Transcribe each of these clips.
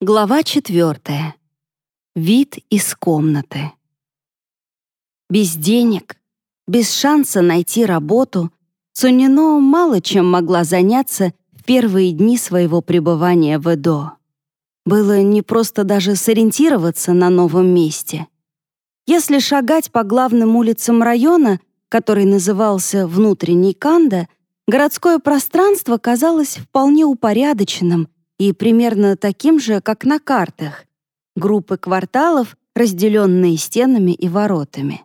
Глава четвертая. Вид из комнаты. Без денег, без шанса найти работу, Цунино мало чем могла заняться в первые дни своего пребывания в Эдо. Было не просто даже сориентироваться на новом месте. Если шагать по главным улицам района, который назывался «Внутренний Канда», городское пространство казалось вполне упорядоченным — и примерно таким же, как на картах. Группы кварталов, разделенные стенами и воротами.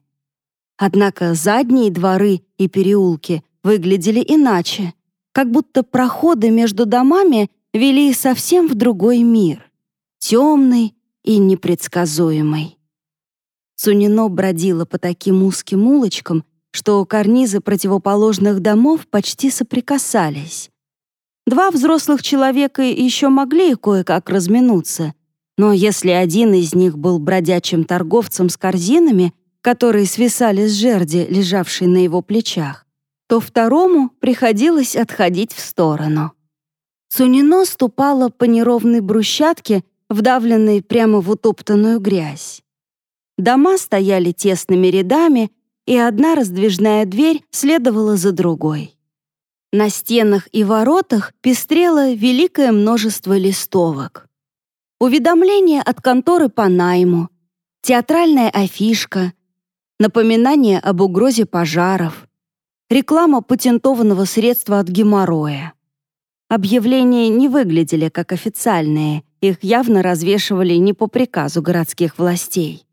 Однако задние дворы и переулки выглядели иначе, как будто проходы между домами вели совсем в другой мир, темный и непредсказуемый. Сунино бродила по таким узким улочкам, что карнизы противоположных домов почти соприкасались. Два взрослых человека еще могли кое-как разминуться, но если один из них был бродячим торговцем с корзинами, которые свисали с жерди, лежавшей на его плечах, то второму приходилось отходить в сторону. Сунино ступала по неровной брусчатке, вдавленной прямо в утоптанную грязь. Дома стояли тесными рядами, и одна раздвижная дверь следовала за другой. На стенах и воротах пестрело великое множество листовок. Уведомление от конторы по найму, театральная афишка, напоминание об угрозе пожаров, реклама патентованного средства от геморроя. Объявления не выглядели как официальные, их явно развешивали не по приказу городских властей.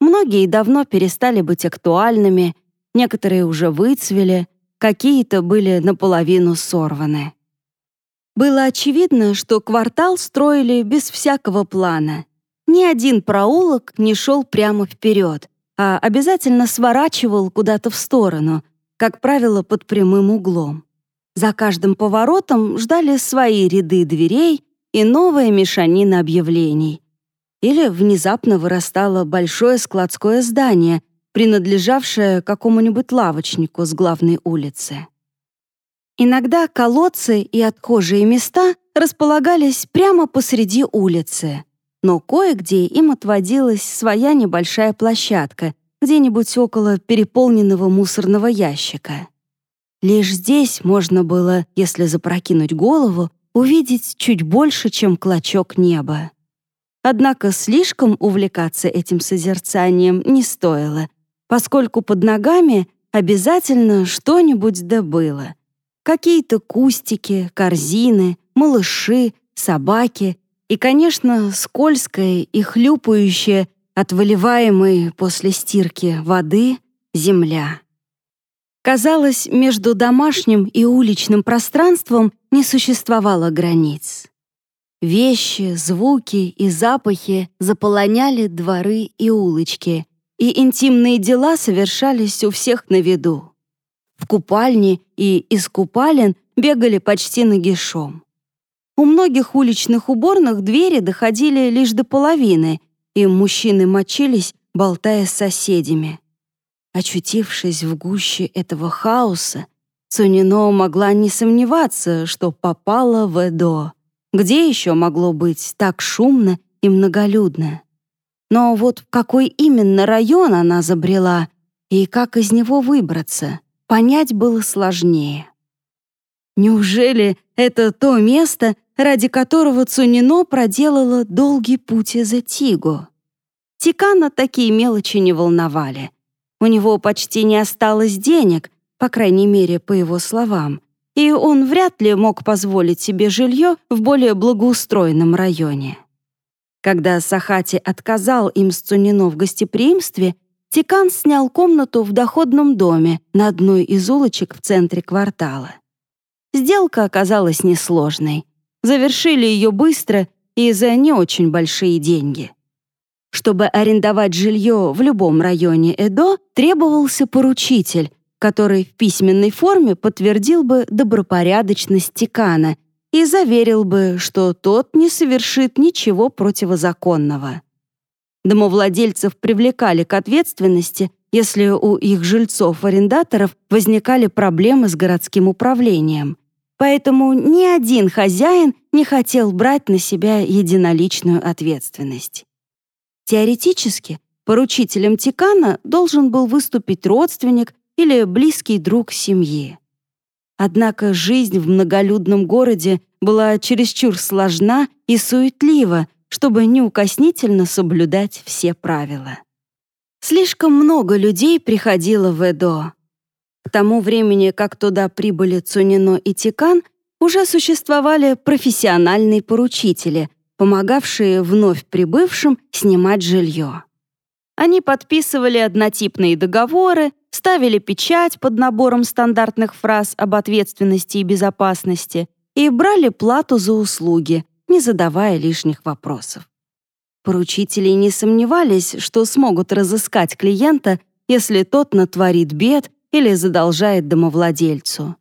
Многие давно перестали быть актуальными, некоторые уже выцвели, какие-то были наполовину сорваны. Было очевидно, что квартал строили без всякого плана. Ни один проулок не шел прямо вперед, а обязательно сворачивал куда-то в сторону, как правило, под прямым углом. За каждым поворотом ждали свои ряды дверей и новая мешанина объявлений. Или внезапно вырастало большое складское здание, принадлежавшая какому-нибудь лавочнику с главной улицы. Иногда колодцы и отхожие места располагались прямо посреди улицы, но кое-где им отводилась своя небольшая площадка, где-нибудь около переполненного мусорного ящика. Лишь здесь можно было, если запрокинуть голову, увидеть чуть больше, чем клочок неба. Однако слишком увлекаться этим созерцанием не стоило, поскольку под ногами обязательно что-нибудь добыло. Какие-то кустики, корзины, малыши, собаки и, конечно, скользкая и хлюпающая от выливаемой после стирки воды земля. Казалось, между домашним и уличным пространством не существовало границ. Вещи, звуки и запахи заполоняли дворы и улочки, и интимные дела совершались у всех на виду. В купальне и из купалин бегали почти нагишом. У многих уличных уборных двери доходили лишь до половины, и мужчины мочились, болтая с соседями. Очутившись в гуще этого хаоса, Цунино могла не сомневаться, что попала в Эдо. Где еще могло быть так шумно и многолюдно? Но вот в какой именно район она забрела и как из него выбраться, понять было сложнее. Неужели это то место, ради которого Цунино проделала долгий путь из Тигу? Тикана такие мелочи не волновали. У него почти не осталось денег, по крайней мере, по его словам, и он вряд ли мог позволить себе жилье в более благоустроенном районе. Когда Сахати отказал им с Цунино в гостеприимстве, Тикан снял комнату в доходном доме на одной из улочек в центре квартала. Сделка оказалась несложной. Завершили ее быстро и за не очень большие деньги. Чтобы арендовать жилье в любом районе Эдо, требовался поручитель, который в письменной форме подтвердил бы добропорядочность Тикана и заверил бы, что тот не совершит ничего противозаконного. Домовладельцев привлекали к ответственности, если у их жильцов-арендаторов возникали проблемы с городским управлением. поэтому ни один хозяин не хотел брать на себя единоличную ответственность. Теоретически, поручителем Тикана должен был выступить родственник или близкий друг семьи. Однако жизнь в многолюдном городе была чересчур сложна и суетлива, чтобы неукоснительно соблюдать все правила. Слишком много людей приходило в Эдо. К тому времени, как туда прибыли Цунино и Тикан, уже существовали профессиональные поручители, помогавшие вновь прибывшим снимать жилье. Они подписывали однотипные договоры, ставили печать под набором стандартных фраз об ответственности и безопасности и брали плату за услуги, не задавая лишних вопросов. Поручители не сомневались, что смогут разыскать клиента, если тот натворит бед или задолжает домовладельцу.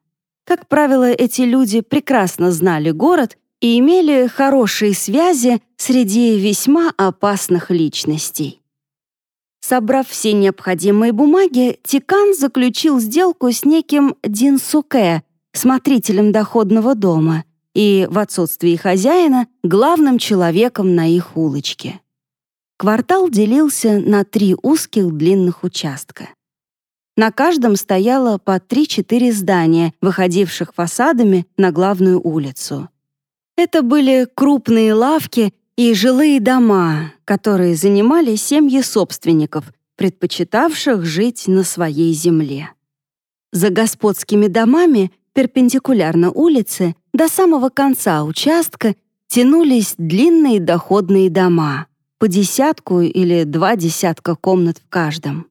Как правило, эти люди прекрасно знали город и имели хорошие связи среди весьма опасных личностей. Собрав все необходимые бумаги, Тикан заключил сделку с неким Динсуке, смотрителем доходного дома, и, в отсутствии хозяина, главным человеком на их улочке. Квартал делился на три узких длинных участка. На каждом стояло по 3-4 здания, выходивших фасадами на главную улицу. Это были крупные лавки и жилые дома, которые занимали семьи собственников, предпочитавших жить на своей земле. За господскими домами, перпендикулярно улице, до самого конца участка тянулись длинные доходные дома, по десятку или два десятка комнат в каждом.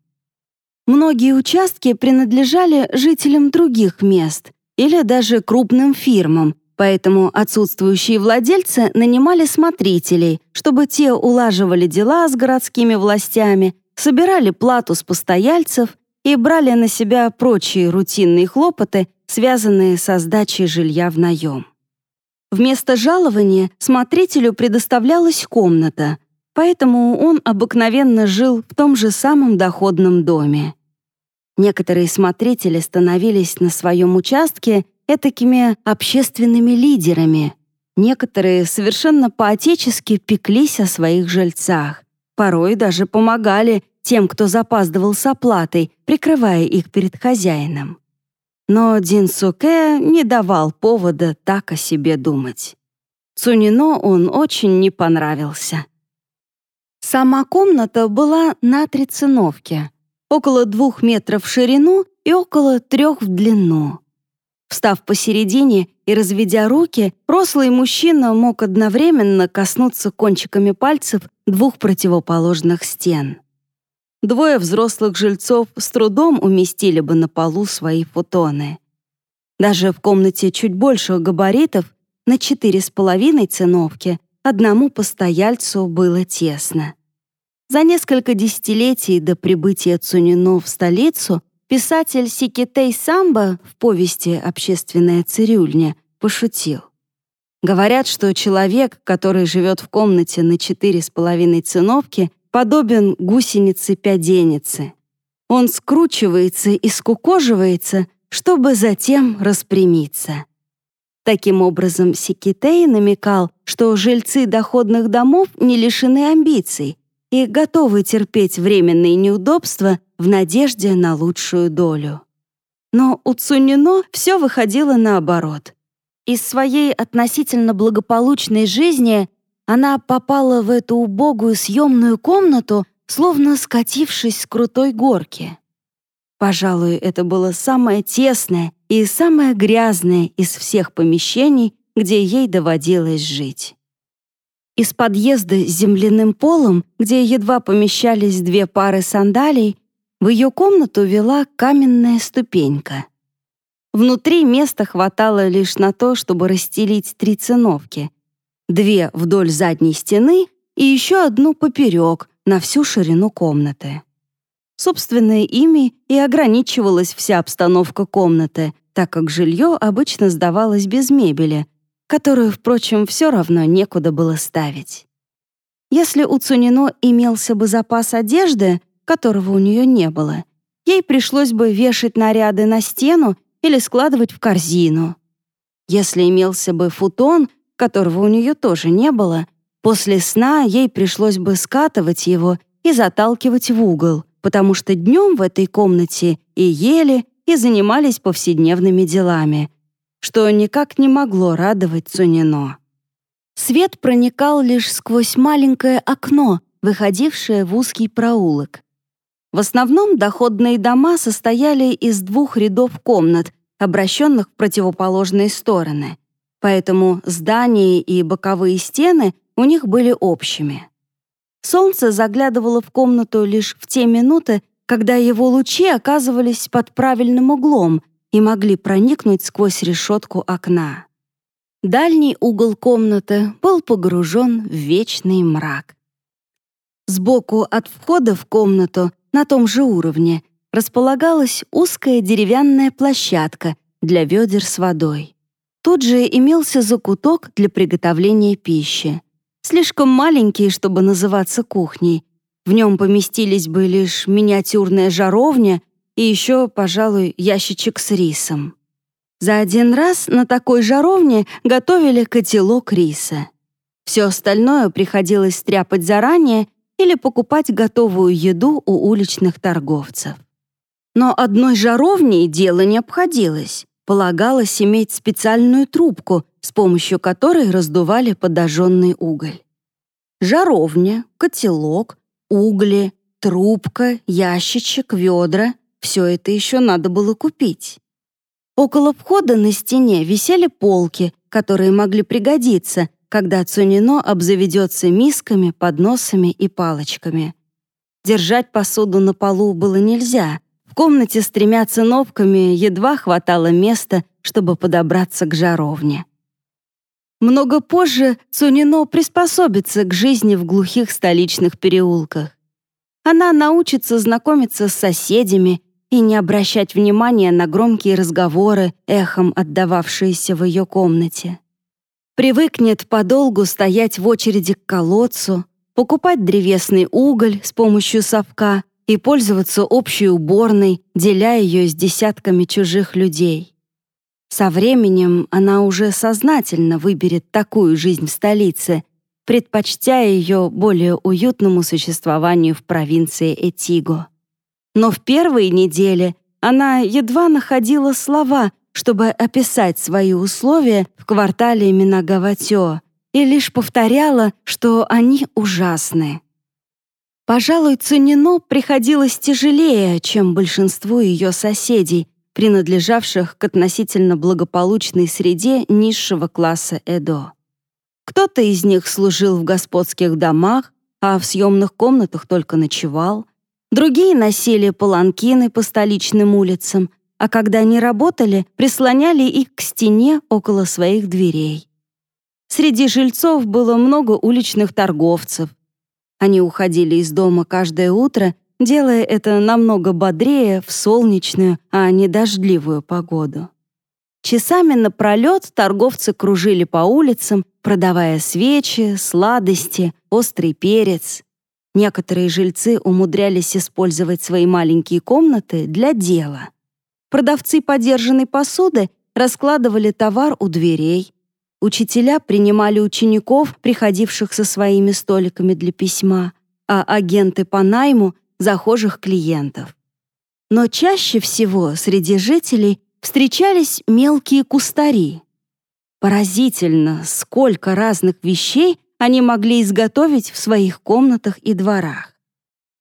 Многие участки принадлежали жителям других мест или даже крупным фирмам, поэтому отсутствующие владельцы нанимали смотрителей, чтобы те улаживали дела с городскими властями, собирали плату с постояльцев и брали на себя прочие рутинные хлопоты, связанные со сдачей жилья в наем. Вместо жалования смотрителю предоставлялась комната, поэтому он обыкновенно жил в том же самом доходном доме. Некоторые смотрители становились на своем участке этакими общественными лидерами. Некоторые совершенно по-отечески пеклись о своих жильцах. Порой даже помогали тем, кто запаздывал с оплатой, прикрывая их перед хозяином. Но Дин Суке не давал повода так о себе думать. Цунино он очень не понравился. Сама комната была на три циновки, около двух метров в ширину и около трех в длину. Встав посередине и разведя руки, рослый мужчина мог одновременно коснуться кончиками пальцев двух противоположных стен. Двое взрослых жильцов с трудом уместили бы на полу свои футоны. Даже в комнате чуть больших габаритов, на четыре с половиной циновки, одному постояльцу было тесно. За несколько десятилетий до прибытия Цунино в столицу писатель Сикитей Самбо в повести «Общественная цирюльня» пошутил. Говорят, что человек, который живет в комнате на четыре с половиной циновки, подобен гусенице-пяденице. Он скручивается и скукоживается, чтобы затем распрямиться. Таким образом, Сикитей намекал, что жильцы доходных домов не лишены амбиций и готовы терпеть временные неудобства в надежде на лучшую долю. Но у Цунино все выходило наоборот. Из своей относительно благополучной жизни она попала в эту убогую съемную комнату, словно скатившись с крутой горки. Пожалуй, это было самое тесное и самое грязное из всех помещений, где ей доводилось жить. Из подъезда с земляным полом, где едва помещались две пары сандалий, в ее комнату вела каменная ступенька. Внутри места хватало лишь на то, чтобы расстелить три циновки. Две вдоль задней стены и еще одну поперек на всю ширину комнаты. Собственное ими и ограничивалась вся обстановка комнаты, так как жилье обычно сдавалось без мебели, которую, впрочем, все равно некуда было ставить. Если у Цунино имелся бы запас одежды, которого у нее не было, ей пришлось бы вешать наряды на стену или складывать в корзину. Если имелся бы футон, которого у нее тоже не было, после сна ей пришлось бы скатывать его и заталкивать в угол, потому что днем в этой комнате и ели, и занимались повседневными делами, что никак не могло радовать Цунино. Свет проникал лишь сквозь маленькое окно, выходившее в узкий проулок. В основном доходные дома состояли из двух рядов комнат, обращенных в противоположные стороны, поэтому здания и боковые стены у них были общими. Солнце заглядывало в комнату лишь в те минуты, когда его лучи оказывались под правильным углом и могли проникнуть сквозь решетку окна. Дальний угол комнаты был погружен в вечный мрак. Сбоку от входа в комнату на том же уровне располагалась узкая деревянная площадка для ведер с водой. Тут же имелся закуток для приготовления пищи. Слишком маленький, чтобы называться кухней. В нем поместились бы лишь миниатюрная жаровня и еще, пожалуй, ящичек с рисом. За один раз на такой жаровне готовили котелок риса. Все остальное приходилось стряпать заранее или покупать готовую еду у уличных торговцев. Но одной жаровней дело не обходилось. Полагалось иметь специальную трубку, с помощью которой раздували подожженный уголь. Жаровня, котелок, угли, трубка, ящичек, ведра — все это еще надо было купить. Около входа на стене висели полки, которые могли пригодиться, когда Цунино обзаведется мисками, подносами и палочками. Держать посуду на полу было нельзя. Комнате с тремя циновками едва хватало места, чтобы подобраться к жаровне. Много позже Цунино приспособится к жизни в глухих столичных переулках. Она научится знакомиться с соседями и не обращать внимания на громкие разговоры, эхом отдававшиеся в ее комнате. Привыкнет подолгу стоять в очереди к колодцу, покупать древесный уголь с помощью совка и пользоваться общей уборной, деля ее с десятками чужих людей. Со временем она уже сознательно выберет такую жизнь в столице, предпочтя ее более уютному существованию в провинции Этиго. Но в первые недели она едва находила слова, чтобы описать свои условия в квартале Минагаватё, и лишь повторяла, что они ужасны. Пожалуй, Цунино приходилось тяжелее, чем большинству ее соседей, принадлежавших к относительно благополучной среде низшего класса Эдо. Кто-то из них служил в господских домах, а в съемных комнатах только ночевал. Другие носили паланкины по столичным улицам, а когда не работали, прислоняли их к стене около своих дверей. Среди жильцов было много уличных торговцев. Они уходили из дома каждое утро, делая это намного бодрее в солнечную, а не дождливую погоду. Часами напролет торговцы кружили по улицам, продавая свечи, сладости, острый перец. Некоторые жильцы умудрялись использовать свои маленькие комнаты для дела — Продавцы подержанной посуды раскладывали товар у дверей. Учителя принимали учеников, приходивших со своими столиками для письма, а агенты по найму — захожих клиентов. Но чаще всего среди жителей встречались мелкие кустари. Поразительно, сколько разных вещей они могли изготовить в своих комнатах и дворах.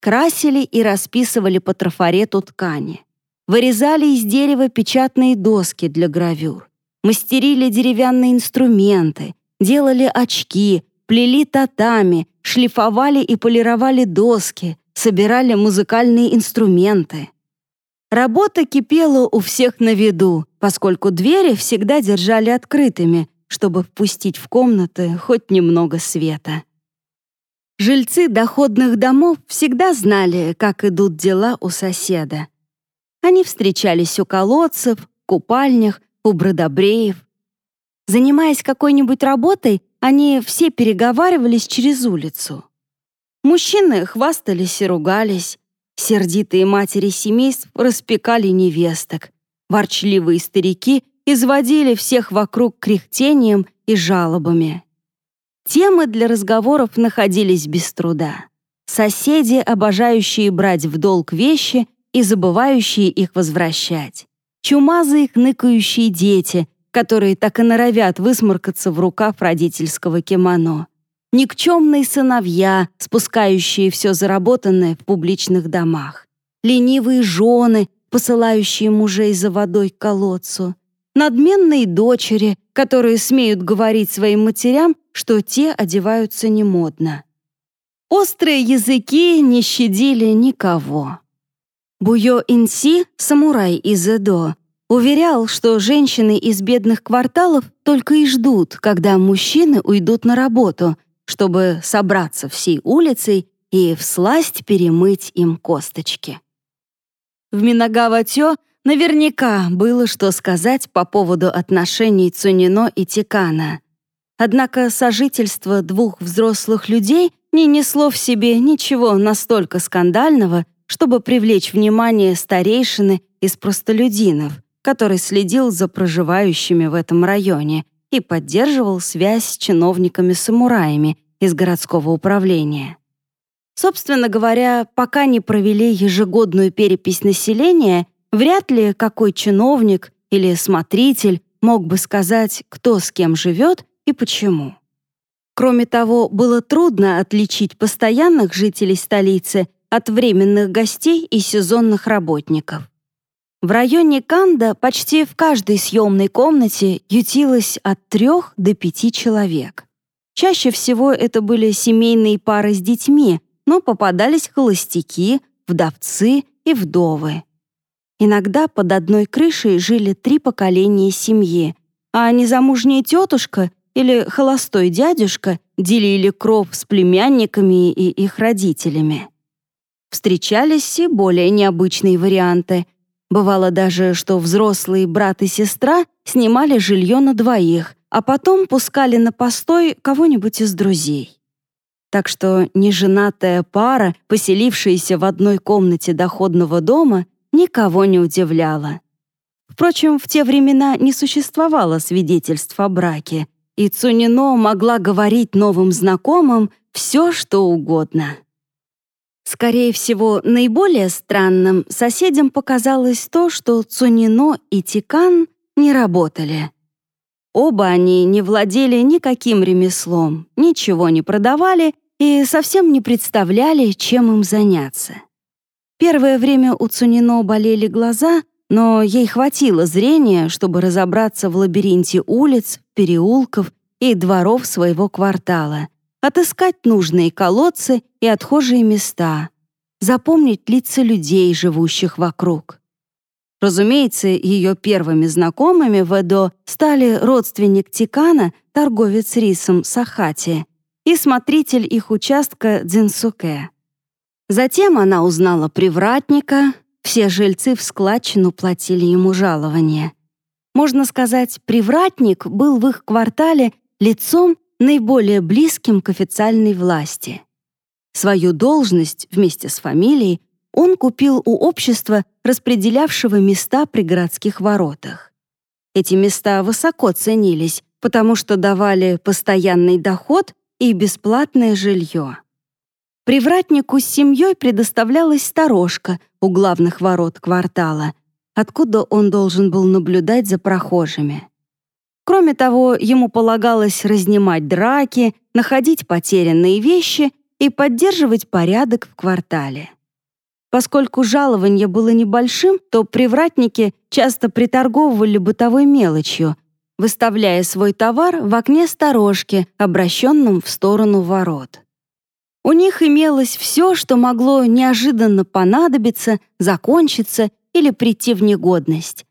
Красили и расписывали по трафарету ткани вырезали из дерева печатные доски для гравюр, мастерили деревянные инструменты, делали очки, плели татами, шлифовали и полировали доски, собирали музыкальные инструменты. Работа кипела у всех на виду, поскольку двери всегда держали открытыми, чтобы впустить в комнаты хоть немного света. Жильцы доходных домов всегда знали, как идут дела у соседа. Они встречались у колодцев, купальнях, у бродобреев. Занимаясь какой-нибудь работой, они все переговаривались через улицу. Мужчины хвастались и ругались. Сердитые матери семейств распекали невесток. Ворчливые старики изводили всех вокруг кряхтением и жалобами. Темы для разговоров находились без труда. Соседи, обожающие брать в долг вещи и забывающие их возвращать. Чумазые хныкающие дети, которые так и норовят высморкаться в рукав родительского кимоно. Никчемные сыновья, спускающие все заработанное в публичных домах. Ленивые жены, посылающие мужей за водой к колодцу. Надменные дочери, которые смеют говорить своим матерям, что те одеваются немодно. Острые языки не щадили никого. Буйо Инси, самурай из Эдо, уверял, что женщины из бедных кварталов только и ждут, когда мужчины уйдут на работу, чтобы собраться всей улицей и всласть перемыть им косточки. В Минагава-Тё наверняка было что сказать по поводу отношений Цунино и Тикана. Однако сожительство двух взрослых людей не несло в себе ничего настолько скандального, чтобы привлечь внимание старейшины из простолюдинов, который следил за проживающими в этом районе и поддерживал связь с чиновниками-самураями из городского управления. Собственно говоря, пока не провели ежегодную перепись населения, вряд ли какой чиновник или смотритель мог бы сказать, кто с кем живет и почему. Кроме того, было трудно отличить постоянных жителей столицы от временных гостей и сезонных работников. В районе Канда почти в каждой съемной комнате ютилось от трех до пяти человек. Чаще всего это были семейные пары с детьми, но попадались холостяки, вдовцы и вдовы. Иногда под одной крышей жили три поколения семьи, а незамужняя тетушка или холостой дядюшка делили кров с племянниками и их родителями. Встречались и более необычные варианты. Бывало даже, что взрослые брат и сестра снимали жилье на двоих, а потом пускали на постой кого-нибудь из друзей. Так что неженатая пара, поселившаяся в одной комнате доходного дома, никого не удивляла. Впрочем, в те времена не существовало свидетельств о браке, и Цунино могла говорить новым знакомым все, что угодно. Скорее всего, наиболее странным соседям показалось то, что Цунино и Тикан не работали. Оба они не владели никаким ремеслом, ничего не продавали и совсем не представляли, чем им заняться. Первое время у Цунино болели глаза, но ей хватило зрения, чтобы разобраться в лабиринте улиц, переулков и дворов своего квартала, отыскать нужные колодцы и отхожие места, запомнить лица людей, живущих вокруг. Разумеется, ее первыми знакомыми в Эдо стали родственник Тикана, торговец рисом Сахати, и смотритель их участка Дзинсуке. Затем она узнала привратника, все жильцы в складчину платили ему жалование. Можно сказать, привратник был в их квартале лицом, наиболее близким к официальной власти. Свою должность вместе с фамилией он купил у общества, распределявшего места при городских воротах. Эти места высоко ценились, потому что давали постоянный доход и бесплатное жилье. Привратнику с семьей предоставлялась сторожка у главных ворот квартала, откуда он должен был наблюдать за прохожими. Кроме того, ему полагалось разнимать драки, находить потерянные вещи и поддерживать порядок в квартале. Поскольку жалование было небольшим, то привратники часто приторговывали бытовой мелочью, выставляя свой товар в окне сторожки, обращенном в сторону ворот. У них имелось все, что могло неожиданно понадобиться, закончиться или прийти в негодность.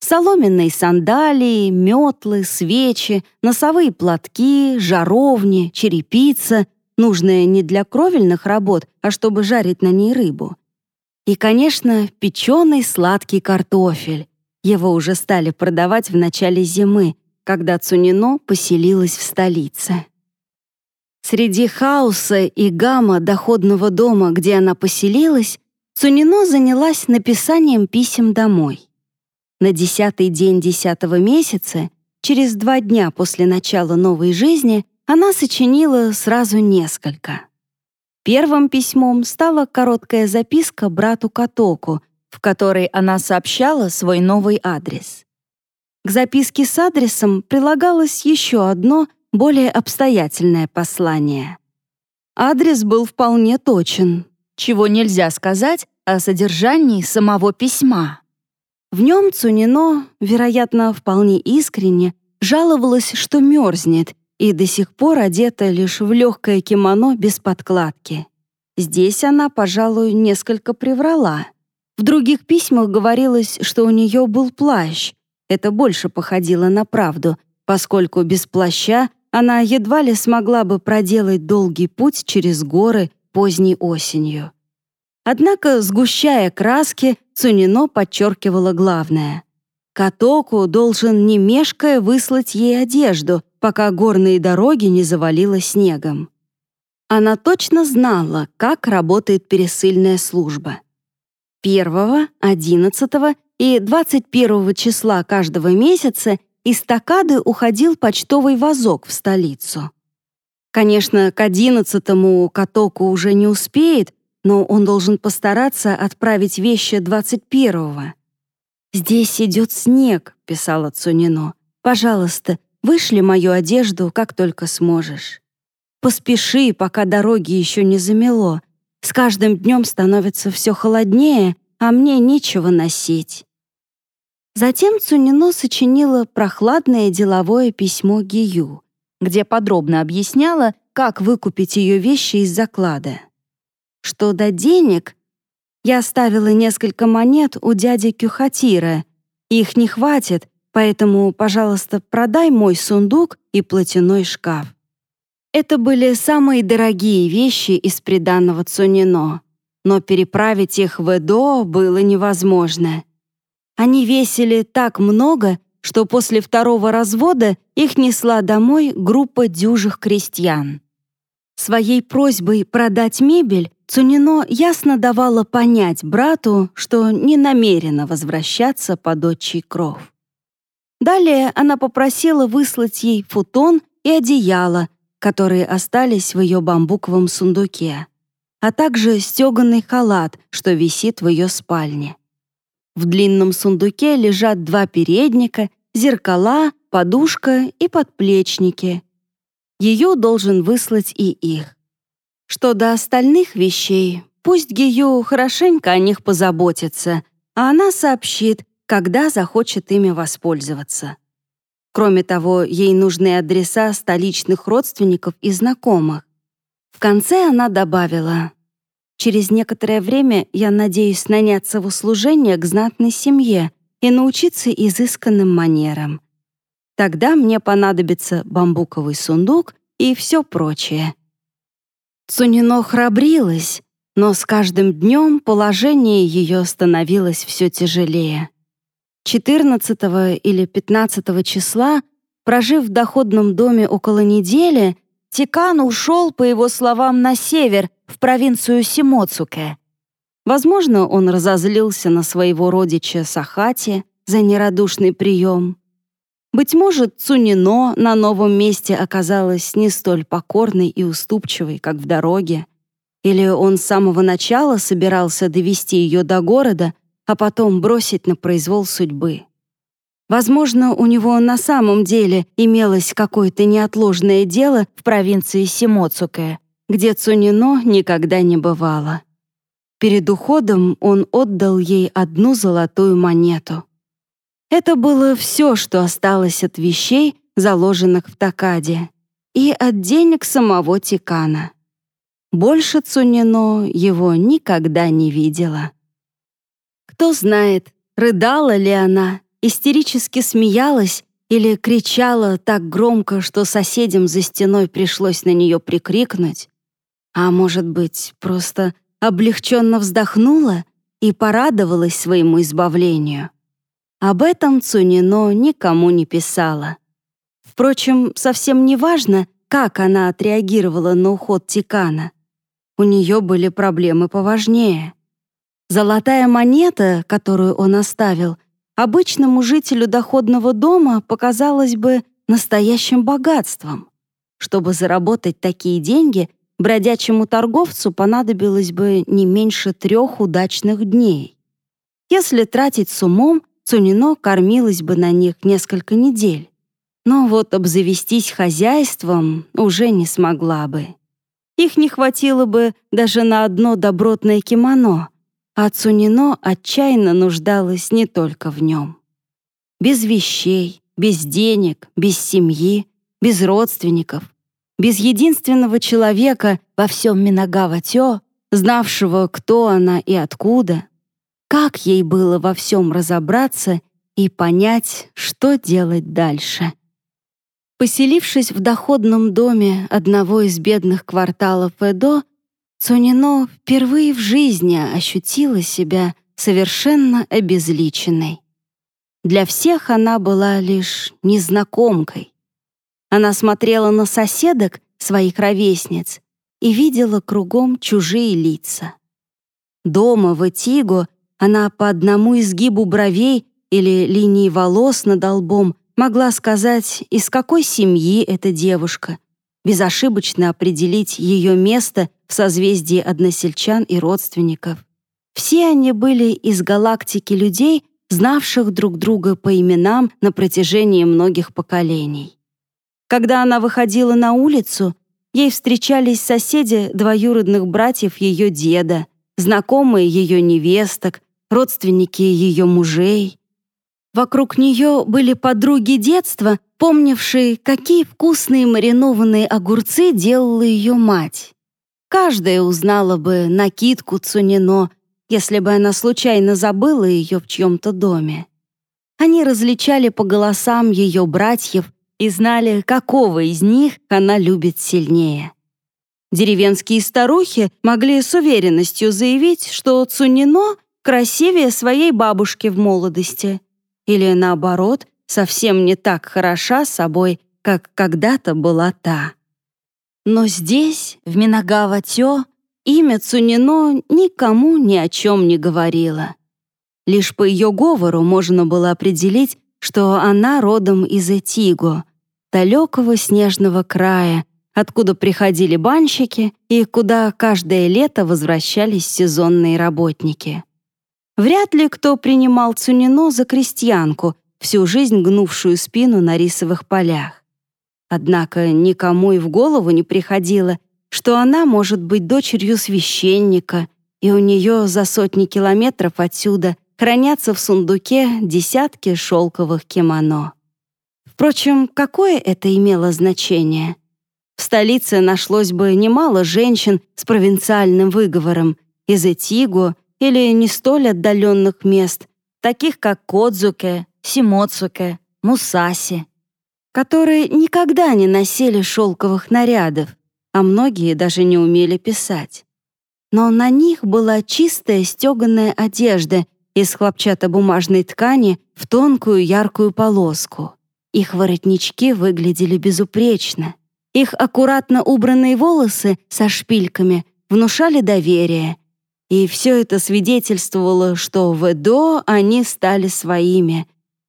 Соломенные сандалии, метлы, свечи, носовые платки, жаровни, черепица, нужная не для кровельных работ, а чтобы жарить на ней рыбу. И, конечно, печеный сладкий картофель. Его уже стали продавать в начале зимы, когда Цунино поселилась в столице. Среди хаоса и гамма доходного дома, где она поселилась, Цунино занялась написанием писем домой. На десятый день десятого месяца, через два дня после начала новой жизни, она сочинила сразу несколько. Первым письмом стала короткая записка брату Катоку, в которой она сообщала свой новый адрес. К записке с адресом прилагалось еще одно, более обстоятельное послание. Адрес был вполне точен, чего нельзя сказать о содержании самого письма. В нем Цунино, вероятно, вполне искренне, жаловалась, что мерзнет и до сих пор одета лишь в легкое кимоно без подкладки. Здесь она, пожалуй, несколько приврала. В других письмах говорилось, что у нее был плащ. Это больше походило на правду, поскольку без плаща она едва ли смогла бы проделать долгий путь через горы поздней осенью. Однако, сгущая краски, Цунино подчеркивала главное. Катоку должен не мешкая выслать ей одежду, пока горные дороги не завалило снегом. Она точно знала, как работает пересыльная служба. 1, 11 и 21 числа каждого месяца из Такады уходил почтовый вазок в столицу. Конечно, к 11-му Катоку уже не успеет, но он должен постараться отправить вещи 21-го. «Здесь идет снег», — писала Цунино. «Пожалуйста, Вышли мою одежду, как только сможешь. Поспеши, пока дороги еще не замело. С каждым днем становится все холоднее, а мне нечего носить». Затем Цунино сочинила прохладное деловое письмо Гию, где подробно объясняла, как выкупить ее вещи из заклада. Что до денег, я оставила несколько монет у дяди Кюхатира. Их не хватит, Поэтому, пожалуйста, продай мой сундук и платяной шкаф. Это были самые дорогие вещи из приданного Цунино, но переправить их в Эдо было невозможно. Они весили так много, что после второго развода их несла домой группа дюжих крестьян. Своей просьбой продать мебель Цунино ясно давала понять брату, что не намерена возвращаться под отчий кров. Далее она попросила выслать ей футон и одеяло, которые остались в ее бамбуковом сундуке, а также стеганый халат, что висит в ее спальне. В длинном сундуке лежат два передника, зеркала, подушка и подплечники. Ее должен выслать и их. Что до остальных вещей, пусть Гию хорошенько о них позаботится, а она сообщит, когда захочет ими воспользоваться. Кроме того, ей нужны адреса столичных родственников и знакомых. В конце она добавила, «Через некоторое время я надеюсь наняться в услужение к знатной семье и научиться изысканным манерам. Тогда мне понадобится бамбуковый сундук и все прочее». Цунино храбрилась, но с каждым днем положение ее становилось все тяжелее. 14 или 15 числа, прожив в доходном доме около недели, Тикан ушел, по его словам, на север, в провинцию Симоцуке. Возможно, он разозлился на своего родича Сахати за нерадушный прием. Быть может, Цунино на новом месте оказалась не столь покорной и уступчивой, как в дороге. Или он с самого начала собирался довести ее до города, а потом бросить на произвол судьбы. Возможно, у него на самом деле имелось какое-то неотложное дело в провинции Симоцуке, где Цунино никогда не бывало. Перед уходом он отдал ей одну золотую монету. Это было все, что осталось от вещей, заложенных в Такаде, и от денег самого Тикана. Больше Цунино его никогда не видела. Кто знает, рыдала ли она, истерически смеялась или кричала так громко, что соседям за стеной пришлось на нее прикрикнуть. А может быть, просто облегченно вздохнула и порадовалась своему избавлению. Об этом Цунино никому не писала. Впрочем, совсем не важно, как она отреагировала на уход Тикана. У нее были проблемы поважнее — Золотая монета, которую он оставил, обычному жителю доходного дома показалось бы настоящим богатством. Чтобы заработать такие деньги, бродячему торговцу понадобилось бы не меньше трех удачных дней. Если тратить с умом, Цунино кормилась бы на них несколько недель. Но вот обзавестись хозяйством уже не смогла бы. Их не хватило бы даже на одно добротное кимоно, а Цунино отчаянно нуждалась не только в нем. Без вещей, без денег, без семьи, без родственников, без единственного человека во всем Минагава-Тё, знавшего, кто она и откуда. Как ей было во всем разобраться и понять, что делать дальше. Поселившись в доходном доме одного из бедных кварталов Эдо, Цунино впервые в жизни ощутила себя совершенно обезличенной. Для всех она была лишь незнакомкой, она смотрела на соседок, своих ровесниц, и видела кругом чужие лица. Дома в Этиго она по одному изгибу бровей или линии волос над лбом могла сказать, из какой семьи эта девушка, безошибочно определить ее место в созвездии односельчан и родственников. Все они были из галактики людей, знавших друг друга по именам на протяжении многих поколений. Когда она выходила на улицу, ей встречались соседи двоюродных братьев ее деда, знакомые ее невесток, родственники ее мужей. Вокруг нее были подруги детства, помнившие, какие вкусные маринованные огурцы делала ее мать. Каждая узнала бы накидку Цунино, если бы она случайно забыла ее в чьем-то доме. Они различали по голосам ее братьев и знали, какого из них она любит сильнее. Деревенские старухи могли с уверенностью заявить, что Цунино красивее своей бабушки в молодости, или наоборот, совсем не так хороша собой, как когда-то была та. Но здесь, в Минагава-Тё, имя Цунино никому ни о чем не говорило. Лишь по ее говору можно было определить, что она родом из Этиго, далекого снежного края, откуда приходили банщики и куда каждое лето возвращались сезонные работники. Вряд ли кто принимал Цунино за крестьянку, всю жизнь гнувшую спину на рисовых полях. Однако никому и в голову не приходило, что она может быть дочерью священника, и у нее за сотни километров отсюда хранятся в сундуке десятки шелковых кимоно. Впрочем, какое это имело значение? В столице нашлось бы немало женщин с провинциальным выговором из Этиго или не столь отдаленных мест, таких как Кодзуке, Симоцуке, Мусаси, которые никогда не носили шелковых нарядов, а многие даже не умели писать. Но на них была чистая стеганая одежда из хлопчатобумажной ткани в тонкую яркую полоску. Их воротнички выглядели безупречно. Их аккуратно убранные волосы со шпильками внушали доверие. И все это свидетельствовало, что в Эдо они стали своими.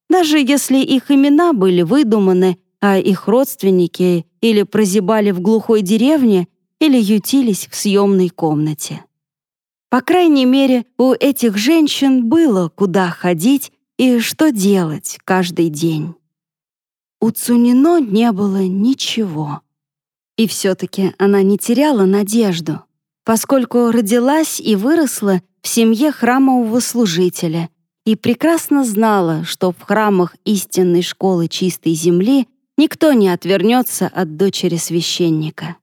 Даже если их имена были выдуманы, а их родственники или прозябали в глухой деревне, или ютились в съемной комнате. По крайней мере, у этих женщин было куда ходить и что делать каждый день. У Цунино не было ничего. И все-таки она не теряла надежду, поскольку родилась и выросла в семье храмового служителя и прекрасно знала, что в храмах истинной школы чистой земли никто не отвернется от дочери священника.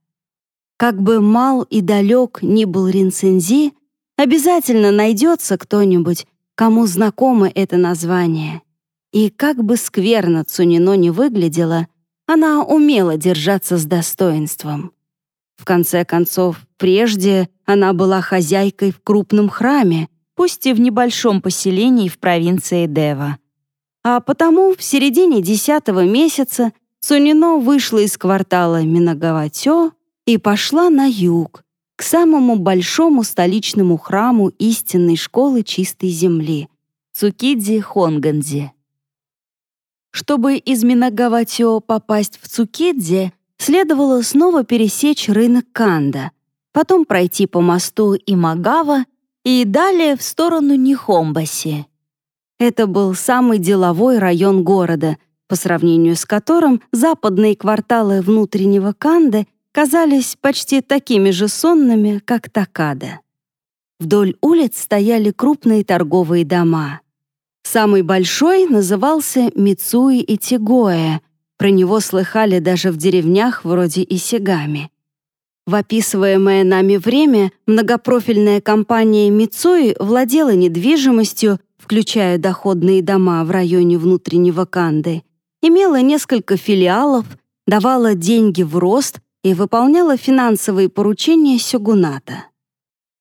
Как бы мал и далек ни был Ринцензи, обязательно найдется кто-нибудь, кому знакомо это название — и как бы скверно Цунино не выглядела, она умела держаться с достоинством. В конце концов, прежде она была хозяйкой в крупном храме, пусть и в небольшом поселении в провинции Дева. А потому в середине десятого месяца Цунино вышла из квартала Минагаватё и пошла на юг, к самому большому столичному храму истинной школы чистой земли — Цукидзи Хонганзи. Чтобы из Минагаватё попасть в Цукидзи, следовало снова пересечь рынок Канда, потом пройти по мосту Имагава и далее в сторону Нихомбаси. Это был самый деловой район города, по сравнению с которым западные кварталы внутреннего Канды казались почти такими же сонными, как Такада. Вдоль улиц стояли крупные торговые дома. Самый большой назывался Мицуи Итигоэ. Про него слыхали даже в деревнях вроде Исигами. В описываемое нами время многопрофильная компания Мицуи владела недвижимостью, включая доходные дома в районе внутреннего Канды, имела несколько филиалов, давала деньги в рост и выполняла финансовые поручения сёгуната.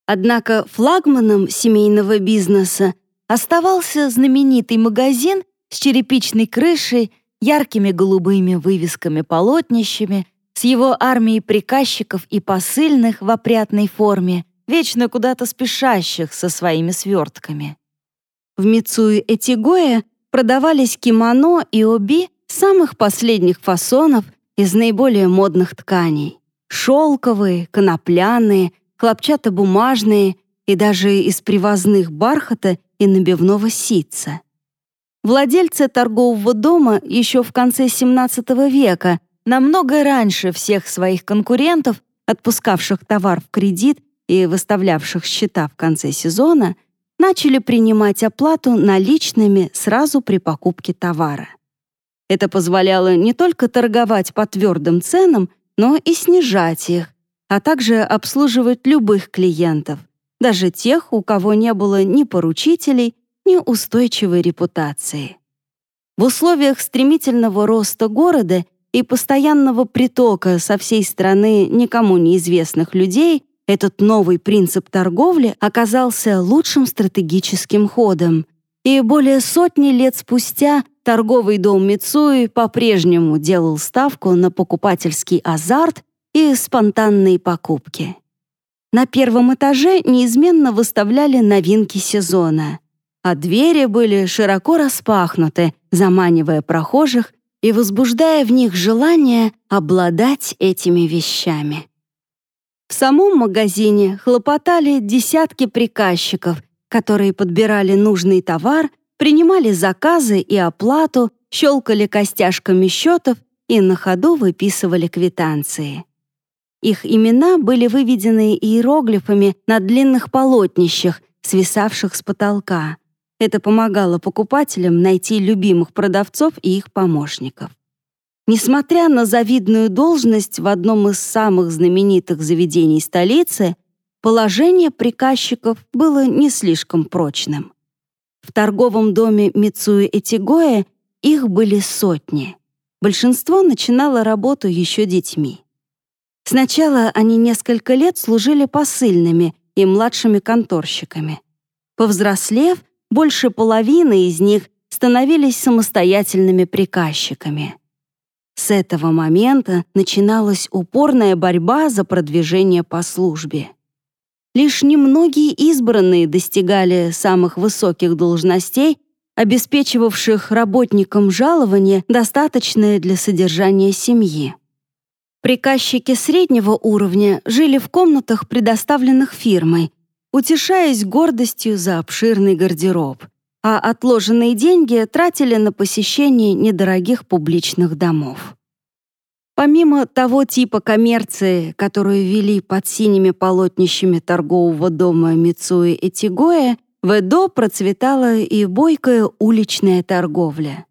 Однако флагманом семейного бизнеса оставался знаменитый магазин с черепичной крышей, яркими голубыми вывесками-полотнищами, с его армией приказчиков и посыльных в опрятной форме, вечно куда-то спешащих со своими свертками. В Мицуи Этигоя продавались кимоно и оби самых последних фасонов из наиболее модных тканей. Шелковые, конопляные, хлопчатобумажные и даже из привозных бархата и набивного ситца. Владельцы торгового дома еще в конце XVII века, намного раньше всех своих конкурентов, отпускавших товар в кредит и выставлявших счета в конце сезона, начали принимать оплату наличными сразу при покупке товара. Это позволяло не только торговать по твердым ценам, но и снижать их, а также обслуживать любых клиентов, даже тех, у кого не было ни поручителей, ни устойчивой репутации. В условиях стремительного роста города и постоянного притока со всей страны никому неизвестных людей этот новый принцип торговли оказался лучшим стратегическим ходом, и более сотни лет спустя торговый дом Мицуи по-прежнему делал ставку на покупательский азарт и спонтанные покупки. На первом этаже неизменно выставляли новинки сезона, а двери были широко распахнуты, заманивая прохожих и возбуждая в них желание обладать этими вещами. В самом магазине хлопотали десятки приказчиков, которые подбирали нужный товар, принимали заказы и оплату, щелкали костяшками счетов и на ходу выписывали квитанции. Их имена были выведены иероглифами на длинных полотнищах, свисавших с потолка. Это помогало покупателям найти любимых продавцов и их помощников. Несмотря на завидную должность в одном из самых знаменитых заведений столицы, положение приказчиков было не слишком прочным. В торговом доме Мицуи Этигоэ их были сотни. Большинство начинало работу еще детьми. Сначала они несколько лет служили посыльными и младшими конторщиками. Повзрослев, больше половины из них становились самостоятельными приказчиками. С этого момента начиналась упорная борьба за продвижение по службе. Лишь немногие избранные достигали самых высоких должностей, обеспечивавших работникам жалование, достаточное для содержания семьи. Приказчики среднего уровня жили в комнатах, предоставленных фирмой, утешаясь гордостью за обширный гардероб, а отложенные деньги тратили на посещение недорогих публичных домов. Помимо того типа коммерции, которую вели под синими полотнищами торгового дома Мицуи Этигоя, в Эдо процветала и бойкая уличная торговля.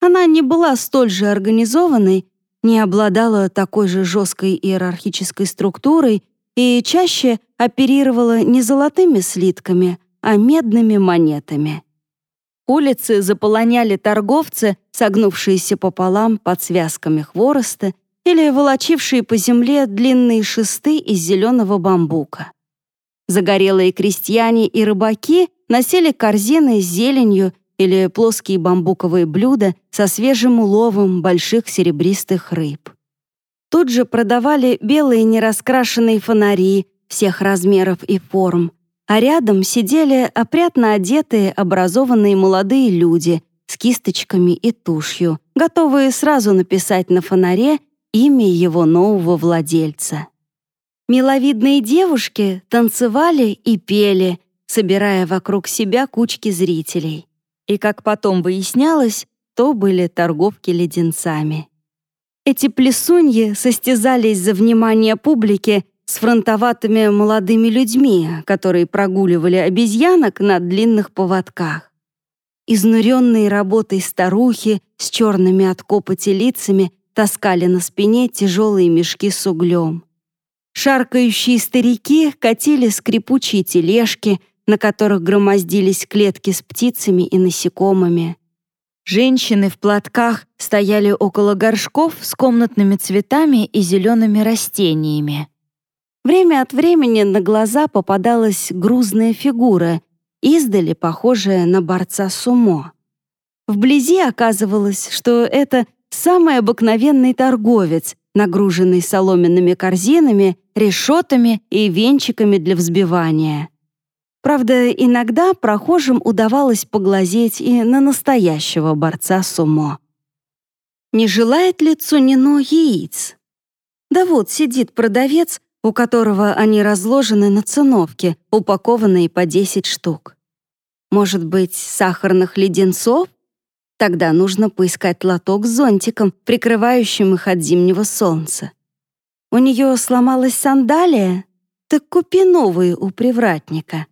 Она не была столь же организованной, не обладала такой же жесткой иерархической структурой и чаще оперировала не золотыми слитками, а медными монетами. Улицы заполоняли торговцы, согнувшиеся пополам под связками хвороста или волочившие по земле длинные шесты из зеленого бамбука. Загорелые крестьяне и рыбаки носили корзины с зеленью или плоские бамбуковые блюда со свежим уловом больших серебристых рыб. Тут же продавали белые нераскрашенные фонари всех размеров и форм, а рядом сидели опрятно одетые, образованные молодые люди с кисточками и тушью, готовые сразу написать на фонаре имя его нового владельца. Миловидные девушки танцевали и пели, собирая вокруг себя кучки зрителей. И, как потом выяснялось, то были торговки леденцами. Эти плесуньи состязались за внимание публики с фронтоватыми молодыми людьми, которые прогуливали обезьянок на длинных поводках. Изнуренные работой старухи с черными от копоти лицами таскали на спине тяжелые мешки с углем. Шаркающие старики катили скрипучие тележки, на которых громоздились клетки с птицами и насекомыми. Женщины в платках стояли около горшков с комнатными цветами и зелеными растениями. Время от времени на глаза попадалась грузная фигура, издали похожая на борца сумо. Вблизи оказывалось, что это самый обыкновенный торговец, нагруженный соломенными корзинами, решетами и венчиками для взбивания. Правда, иногда прохожим удавалось поглазеть и на настоящего борца сумо. Не желает ли Цунино яиц? Да вот сидит продавец, у которого они разложены на циновке, упакованные по 10 штук. Может быть, сахарных леденцов? Тогда нужно поискать лоток с зонтиком, прикрывающим их от зимнего солнца. У нее сломалась сандалия? Так купи новые у привратника.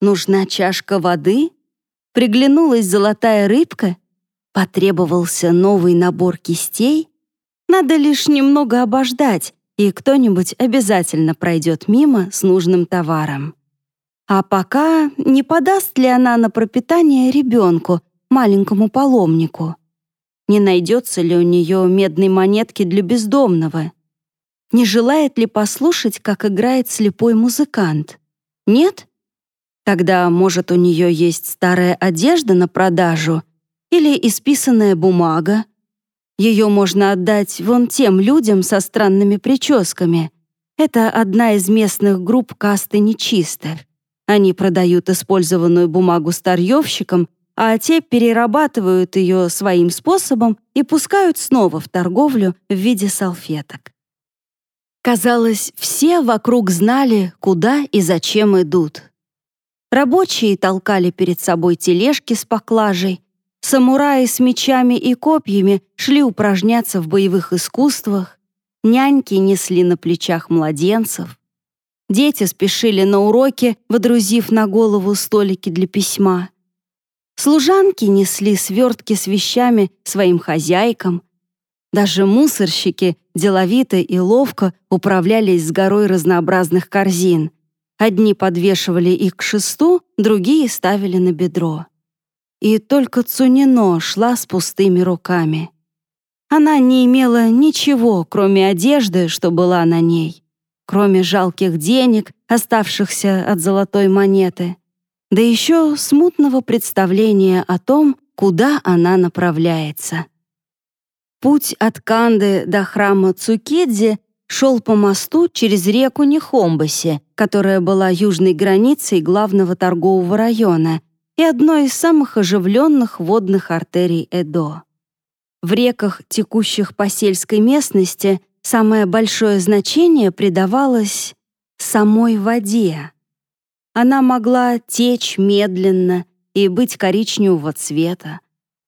Нужна чашка воды? Приглянулась золотая рыбка? Потребовался новый набор кистей? Надо лишь немного обождать, и кто-нибудь обязательно пройдет мимо с нужным товаром. А пока не подаст ли она на пропитание ребенку, маленькому паломнику? Не найдется ли у нее медной монетки для бездомного? Не желает ли послушать, как играет слепой музыкант? Нет? Тогда, может, у нее есть старая одежда на продажу или исписанная бумага. Ее можно отдать вон тем людям со странными прическами. Это одна из местных групп касты нечистых. Они продают использованную бумагу старьевщикам, а те перерабатывают ее своим способом и пускают снова в торговлю в виде салфеток. Казалось, все вокруг знали, куда и зачем идут. Рабочие толкали перед собой тележки с поклажей, самураи с мечами и копьями шли упражняться в боевых искусствах, няньки несли на плечах младенцев, дети спешили на уроки, водрузив на голову столики для письма. Служанки несли свертки с вещами своим хозяйкам. Даже мусорщики деловито и ловко управлялись с горой разнообразных корзин — Одни подвешивали их к шесту, другие ставили на бедро. И только Цунино шла с пустыми руками. Она не имела ничего, кроме одежды, что была на ней, кроме жалких денег, оставшихся от золотой монеты, да еще смутного представления о том, куда она направляется. Путь от Канды до храма Цукидзи шел по мосту через реку Нихомбаси, которая была южной границей главного торгового района и одной из самых оживленных водных артерий Эдо. В реках, текущих по сельской местности, самое большое значение придавалось самой воде. Она могла течь медленно и быть коричневого цвета,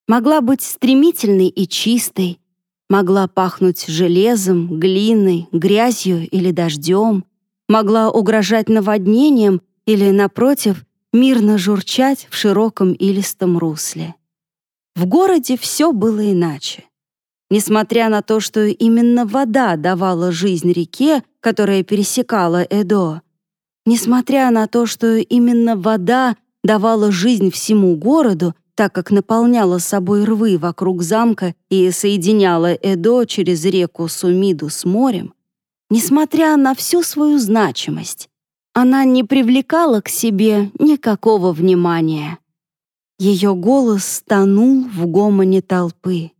могла быть стремительной и чистой, могла пахнуть железом, глиной, грязью или дождем, могла угрожать наводнением или, напротив, мирно журчать в широком илистом русле. В городе все было иначе. Несмотря на то, что именно вода давала жизнь реке, которая пересекала Эдо, несмотря на то, что именно вода давала жизнь всему городу, так как наполняла собой рвы вокруг замка и соединяла Эдо через реку Сумиду с морем, несмотря на всю свою значимость, она не привлекала к себе никакого внимания. Ее голос тонул в гомоне толпы.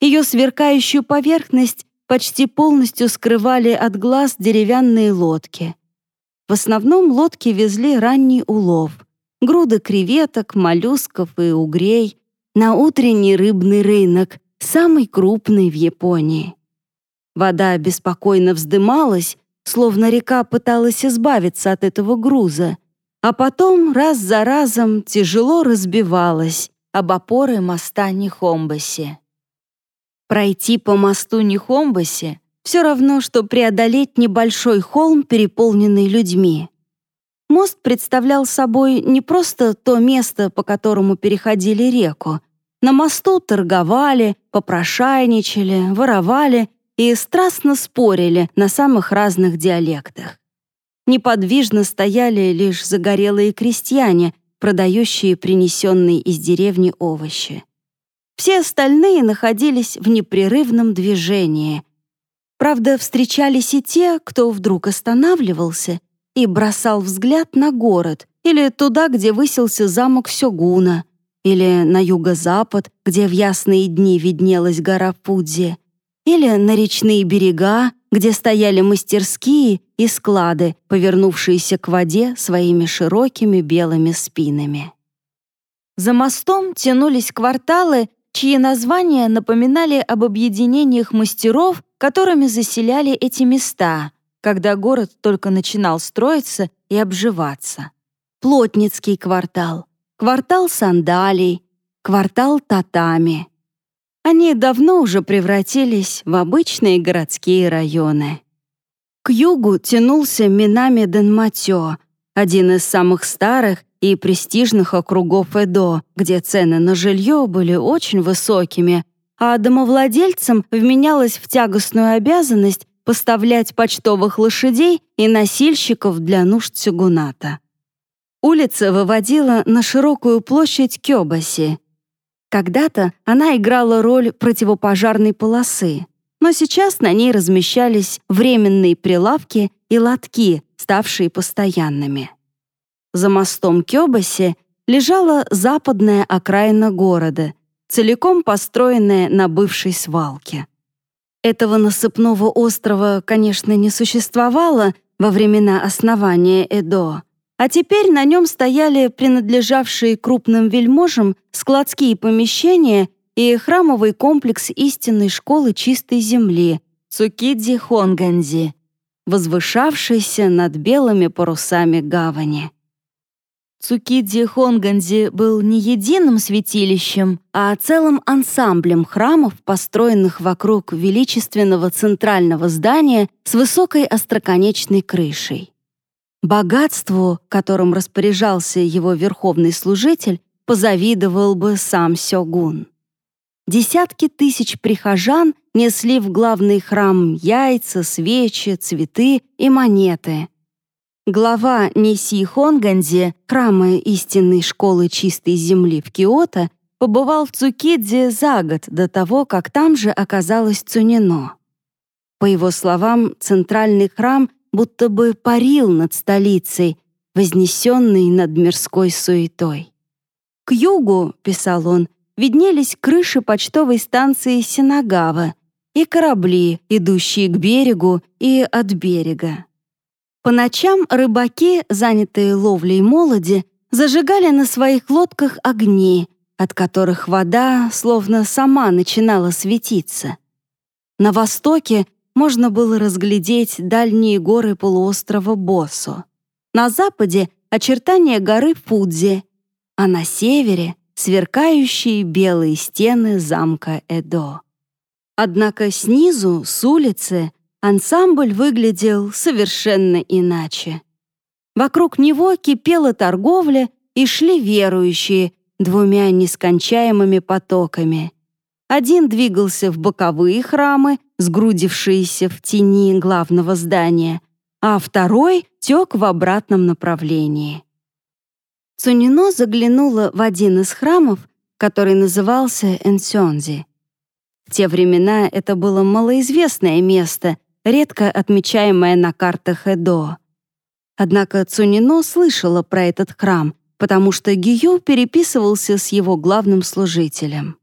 Ее сверкающую поверхность почти полностью скрывали от глаз деревянные лодки. В основном лодки везли ранний улов, груды креветок, моллюсков и угрей на утренний рыбный рынок, самый крупный в Японии. Вода беспокойно вздымалась, словно река пыталась избавиться от этого груза, а потом раз за разом тяжело разбивалась об опоры моста Нихомбаси. Пройти по мосту Нихомбаси все равно, что преодолеть небольшой холм, переполненный людьми. Мост представлял собой не просто то место, по которому переходили реку. На мосту торговали, попрошайничали, воровали и страстно спорили на самых разных диалектах. Неподвижно стояли лишь загорелые крестьяне, продающие принесенные из деревни овощи. Все остальные находились в непрерывном движении. Правда, встречались и те, кто вдруг останавливался и бросал взгляд на город или туда, где высился замок Сёгуна, или на юго-запад, где в ясные дни виднелась гора Фудзи, или на речные берега, где стояли мастерские и склады, повернувшиеся к воде своими широкими белыми спинами. За мостом тянулись кварталы, чьи названия напоминали об объединениях мастеров, которыми заселяли эти места, когда город только начинал строиться и обживаться. Плотницкий квартал, квартал сандалий, квартал татами — они давно уже превратились в обычные городские районы. К югу тянулся Минами Денматё, один из самых старых и престижных округов Эдо, где цены на жилье были очень высокими, а домовладельцам вменялось в тягостную обязанность поставлять почтовых лошадей и носильщиков для нужд сюгуната. Улица выводила на широкую площадь Кёбаси, когда-то она играла роль противопожарной полосы, но сейчас на ней размещались временные прилавки и лотки, ставшие постоянными. За мостом Кёбаси лежала западная окраина города, целиком построенная на бывшей свалке. Этого насыпного острова, конечно, не существовало во времена основания Эдо, а теперь на нем стояли принадлежавшие крупным вельможам складские помещения и храмовый комплекс истинной школы чистой земли Цукидзи Хонганзи, возвышавшийся над белыми парусами гавани. Цукидзи Хонганзи был не единым святилищем, а целым ансамблем храмов, построенных вокруг величественного центрального здания с высокой остроконечной крышей. Богатству, которым распоряжался его верховный служитель, позавидовал бы сам Сёгун. Десятки тысяч прихожан несли в главный храм яйца, свечи, цветы и монеты. Глава Ниси Хонганзи, храма истинной школы чистой земли в Киото, побывал в Цукидзе за год до того, как там же оказалось Цунино. По его словам, центральный храм будто бы парил над столицей, вознесенный над мирской суетой. К югу, писал он, виднелись крыши почтовой станции Синагава и корабли, идущие к берегу и от берега. По ночам рыбаки, занятые ловлей молоди, зажигали на своих лодках огни, от которых вода словно сама начинала светиться. На востоке можно было разглядеть дальние горы полуострова Босо. На западе — очертания горы Фудзи, а на севере — сверкающие белые стены замка Эдо. Однако снизу, с улицы, ансамбль выглядел совершенно иначе. Вокруг него кипела торговля и шли верующие двумя нескончаемыми потоками. Один двигался в боковые храмы, сгрудившиеся в тени главного здания, а второй тек в обратном направлении. Цунино заглянула в один из храмов, который назывался Энсёнзи. В те времена это было малоизвестное место, редко отмечаемое на картах Эдо. Однако Цунино слышала про этот храм, потому что Гиё переписывался с его главным служителем.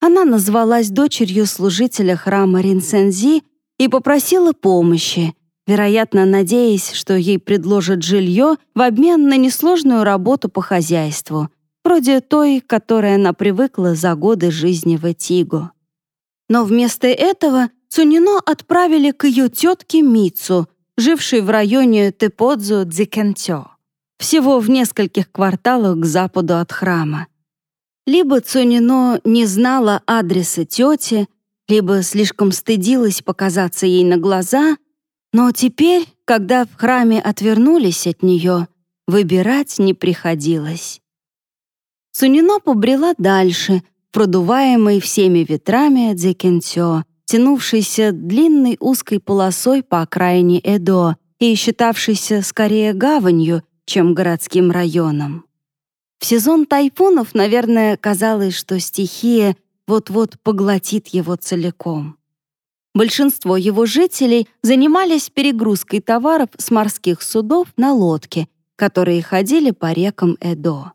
Она назвалась дочерью служителя храма Ринсензи и попросила помощи, вероятно, надеясь, что ей предложат жилье в обмен на несложную работу по хозяйству, вроде той, которой она привыкла за годы жизни в Этиго. Но вместо этого Цунино отправили к ее тетке Мицу, жившей в районе Теподзу-Дзикентё, всего в нескольких кварталах к западу от храма. Либо Цунино не знала адреса тети, либо слишком стыдилась показаться ей на глаза, но теперь, когда в храме отвернулись от нее, выбирать не приходилось. Цунино побрела дальше, продуваемой всеми ветрами Дзекенсё, тянувшейся длинной узкой полосой по окраине Эдо и считавшейся скорее гаванью, чем городским районом. В сезон тайфунов, наверное, казалось, что стихия вот-вот поглотит его целиком. Большинство его жителей занимались перегрузкой товаров с морских судов на лодке, которые ходили по рекам Эдо.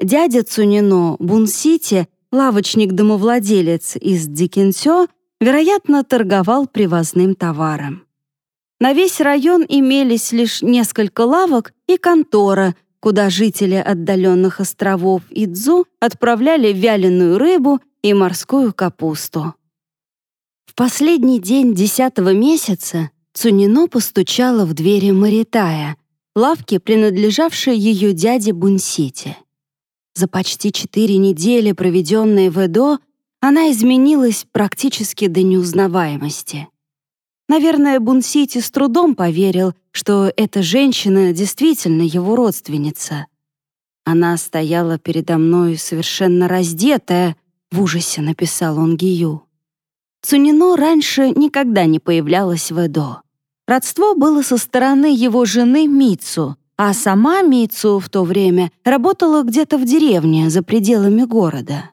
Дядя Цунино Бунсити, лавочник-домовладелец из Дикенсё, вероятно, торговал привозным товаром. На весь район имелись лишь несколько лавок и контора, куда жители отдаленных островов Идзу отправляли вяленую рыбу и морскую капусту. В последний день десятого месяца Цунино постучала в двери Маритая, лавки, принадлежавшей ее дяде Бунсите. За почти четыре недели, проведенные в Эдо, она изменилась практически до неузнаваемости. Наверное, Бунсити с трудом поверил, что эта женщина действительно его родственница. Она стояла передо мной совершенно раздетая, в ужасе написал он Гию. Цунино раньше никогда не появлялась в Эдо. Родство было со стороны его жены Мицу, а сама Мицу в то время работала где-то в деревне за пределами города.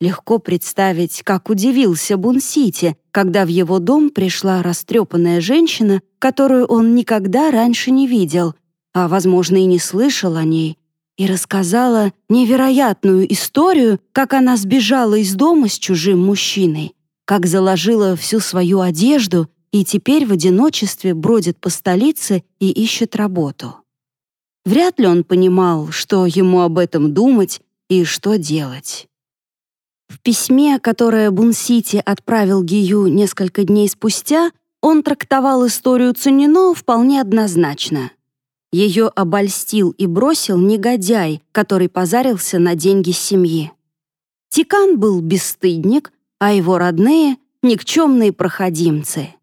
Легко представить, как удивился Бунсити, когда в его дом пришла растрепанная женщина, которую он никогда раньше не видел, а, возможно, и не слышал о ней, и рассказала невероятную историю, как она сбежала из дома с чужим мужчиной, как заложила всю свою одежду и теперь в одиночестве бродит по столице и ищет работу. Вряд ли он понимал, что ему об этом думать и что делать. В письме, которое Бунсити отправил Гию несколько дней спустя, он трактовал историю Цунино вполне однозначно. Ее обольстил и бросил негодяй, который позарился на деньги семьи. Тикан был бесстыдник, а его родные — никчемные проходимцы.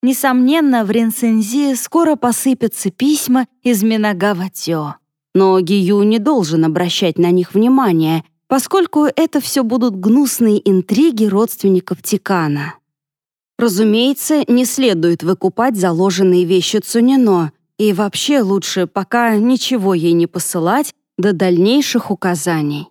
Несомненно, в Ринсензи скоро посыпятся письма из Минагаватё. Но Гию не должен обращать на них внимания, поскольку это все будут гнусные интриги родственников Тикана. Разумеется, не следует выкупать заложенные вещи Цунино, и вообще лучше пока ничего ей не посылать до дальнейших указаний.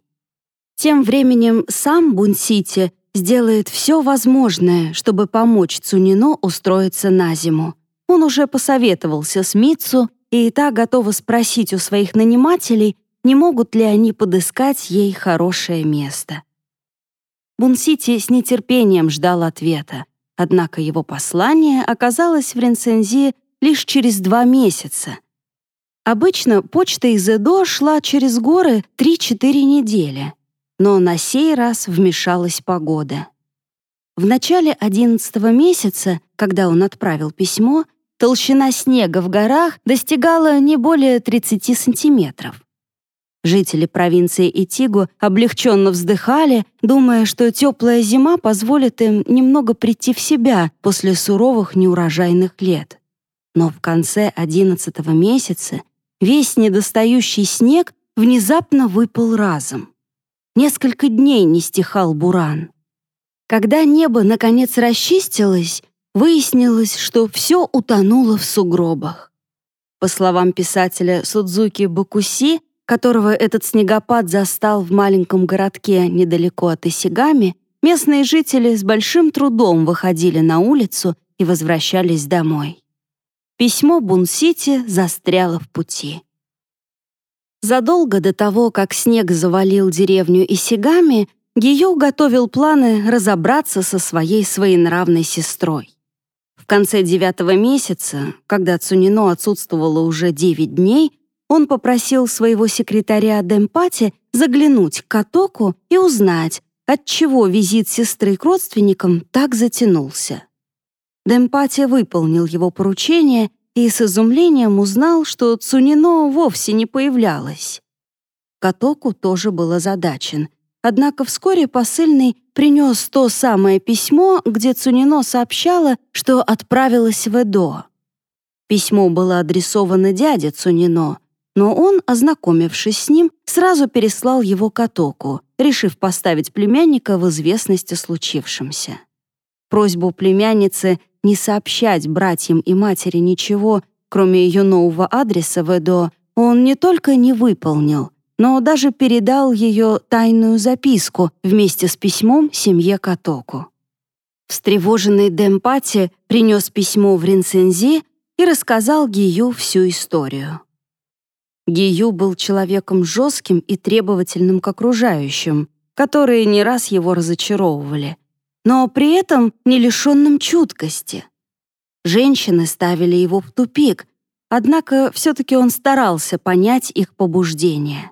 Тем временем сам Бунсити сделает все возможное, чтобы помочь Цунино устроиться на зиму. Он уже посоветовался с Митсу, и та готова спросить у своих нанимателей, не могут ли они подыскать ей хорошее место. Бунсити с нетерпением ждал ответа, однако его послание оказалось в Ренсензи лишь через два месяца. Обычно почта из Эдо шла через горы 3-4 недели, но на сей раз вмешалась погода. В начале 11 месяца, когда он отправил письмо, толщина снега в горах достигала не более 30 сантиметров. Жители провинции Итигу облегченно вздыхали, думая, что теплая зима позволит им немного прийти в себя после суровых неурожайных лет. Но в конце одиннадцатого месяца весь недостающий снег внезапно выпал разом. Несколько дней не стихал буран. Когда небо наконец расчистилось, выяснилось, что все утонуло в сугробах. По словам писателя Судзуки Бакуси, которого этот снегопад застал в маленьком городке недалеко от Исигами, местные жители с большим трудом выходили на улицу и возвращались домой. Письмо Бун-Сити застряло в пути. Задолго до того, как снег завалил деревню Исигами, Гио готовил планы разобраться со своей своенравной сестрой. В конце девятого месяца, когда Цунино отсутствовало уже девять дней, он попросил своего секретаря Демпати заглянуть к Катоку и узнать, отчего визит сестры к родственникам так затянулся. Демпати выполнил его поручение и с изумлением узнал, что Цунино вовсе не появлялась. Катоку тоже был озадачен, однако вскоре посыльный принес то самое письмо, где Цунино сообщала, что отправилась в Эдо. Письмо было адресовано дяде Цунино, но он, ознакомившись с ним, сразу переслал его Катоку, решив поставить племянника в известность о случившемся. Просьбу племянницы не сообщать братьям и матери ничего, кроме ее нового адреса в Эдо, он не только не выполнил, но даже передал ее тайную записку вместе с письмом семье Катоку. Встревоженный Демпати принес письмо в Ринсензи и рассказал Гию всю историю. Гию был человеком жестким и требовательным к окружающим, которые не раз его разочаровывали, но при этом не лишенным чуткости. Женщины ставили его в тупик, однако все-таки он старался понять их побуждения.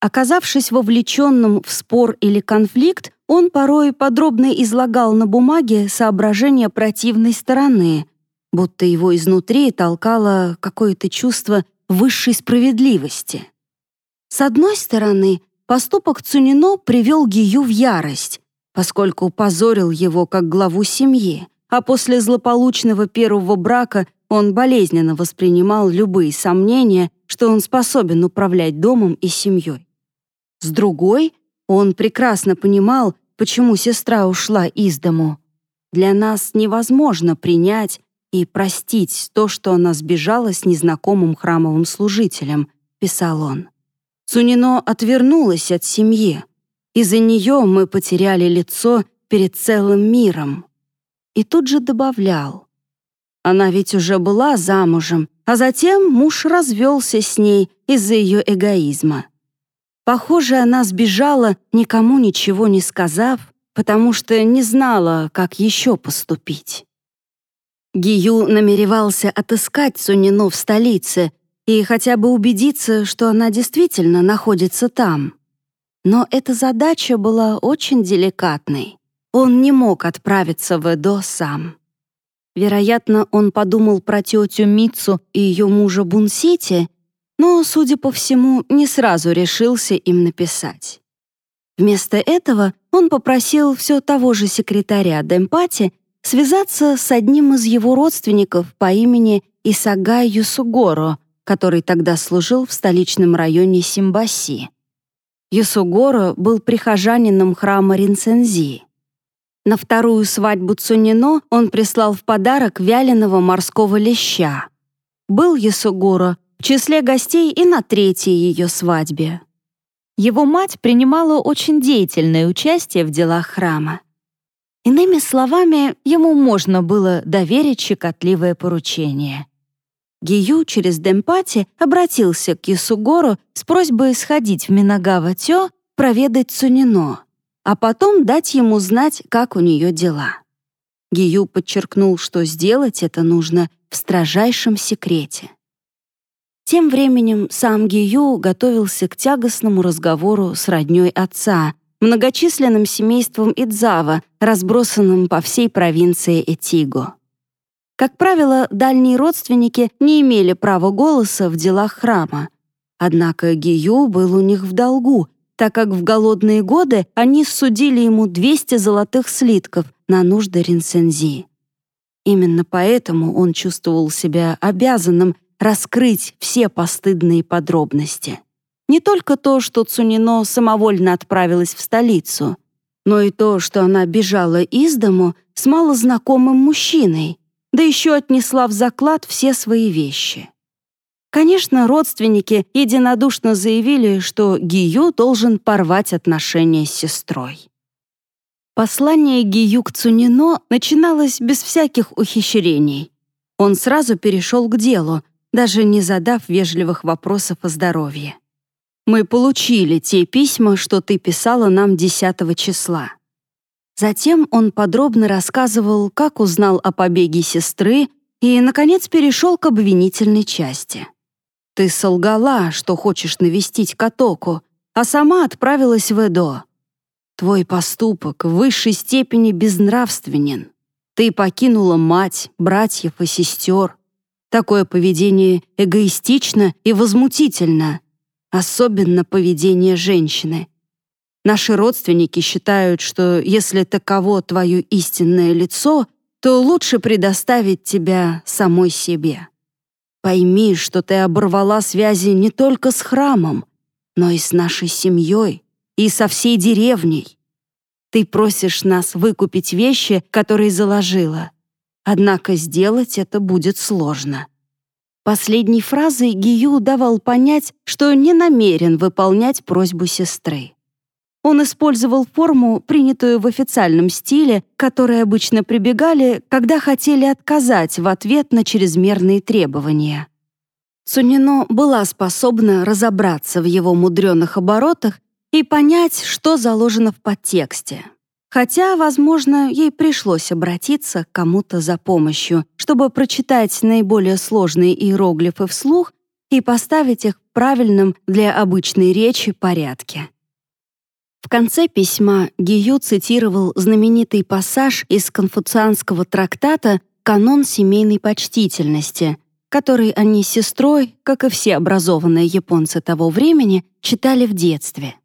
Оказавшись вовлеченным в спор или конфликт, он порой подробно излагал на бумаге соображения противной стороны, будто его изнутри толкало какое-то чувство высшей справедливости. С одной стороны, поступок Цунино привел Гию в ярость, поскольку позорил его как главу семьи, а после злополучного первого брака он болезненно воспринимал любые сомнения, что он способен управлять домом и семьей. С другой, он прекрасно понимал, почему сестра ушла из дому. Для нас невозможно принять и простить то, что она сбежала с незнакомым храмовым служителем, писал он. Цунино отвернулась от семьи. Из-за нее мы потеряли лицо перед целым миром. И тут же добавлял. Она ведь уже была замужем, а затем муж развелся с ней из-за ее эгоизма. Похоже, она сбежала, никому ничего не сказав, потому что не знала, как еще поступить. Гию намеревался отыскать Сунино в столице и хотя бы убедиться, что она действительно находится там. Но эта задача была очень деликатной. Он не мог отправиться в Эдо сам. Вероятно, он подумал про тетю Мицу и ее мужа Бунсити но, судя по всему, не сразу решился им написать. Вместо этого он попросил все того же секретаря Демпати связаться с одним из его родственников по имени Исагай Юсугоро, который тогда служил в столичном районе Симбаси. Юсугоро был прихожанином храма Ринсензи. На вторую свадьбу Цунино он прислал в подарок вяленого морского леща. Был Юсугоро в числе гостей и на третьей ее свадьбе. Его мать принимала очень деятельное участие в делах храма. Иными словами, ему можно было доверить щекотливое поручение. Гию через Демпати обратился к Исугору с просьбой сходить в Минагава-Тё проведать Цунино, а потом дать ему знать, как у нее дела. Гию подчеркнул, что сделать это нужно в строжайшем секрете. Тем временем сам Гию готовился к тягостному разговору с роднёй отца, многочисленным семейством Идзава, разбросанным по всей провинции Этиго. Как правило, дальние родственники не имели права голоса в делах храма. Однако Гию был у них в долгу, так как в голодные годы они судили ему 200 золотых слитков на нужды Ринсензи. Именно поэтому он чувствовал себя обязанным раскрыть все постыдные подробности. Не только то, что Цунино самовольно отправилась в столицу, но и то, что она бежала из дому с малознакомым мужчиной, да еще отнесла в заклад все свои вещи. Конечно, родственники единодушно заявили, что Гию должен порвать отношения с сестрой. Послание Гию к Цунино начиналось без всяких ухищрений. Он сразу перешел к делу, даже не задав вежливых вопросов о здоровье. «Мы получили те письма, что ты писала нам 10 числа. Затем он подробно рассказывал, как узнал о побеге сестры и, наконец, перешел к обвинительной части. «Ты солгала, что хочешь навестить Катоку, а сама отправилась в Эдо. Твой поступок в высшей степени безнравственен. Ты покинула мать, братьев и сестер. Такое поведение эгоистично и возмутительно, особенно поведение женщины. Наши родственники считают, что если таково твое истинное лицо, то лучше предоставить тебя самой себе. Пойми, что ты оборвала связи не только с храмом, но и с нашей семьей, и со всей деревней. Ты просишь нас выкупить вещи, которые заложила. Однако сделать это будет сложно. Последней фразой Гию давал понять, что не намерен выполнять просьбу сестры. Он использовал форму, принятую в официальном стиле, которой обычно прибегали, когда хотели отказать в ответ на чрезмерные требования. Цунино была способна разобраться в его мудреных оборотах и понять, что заложено в подтексте. Хотя, возможно, ей пришлось обратиться к кому-то за помощью, чтобы прочитать наиболее сложные иероглифы вслух и поставить их в правильном для обычной речи порядке. В конце письма Гию цитировал знаменитый пассаж из конфуцианского трактата «Канон семейной почтительности», который они с сестрой, как и все образованные японцы того времени, читали в детстве.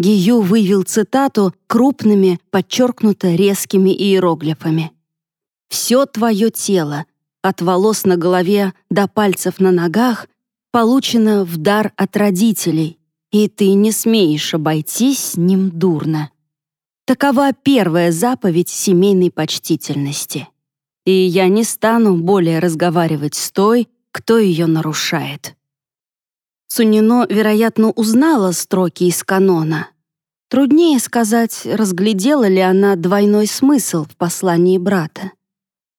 Гию вывел цитату крупными, подчеркнуто резкими иероглифами. «Все твое тело, от волос на голове до пальцев на ногах, получено в дар от родителей, и ты не смеешь обойтись с ним дурно». Такова первая заповедь семейной почтительности. И я не стану более разговаривать с той, кто ее нарушает. Сунино, вероятно, узнала строки из канона. Труднее сказать, разглядела ли она двойной смысл в послании брата.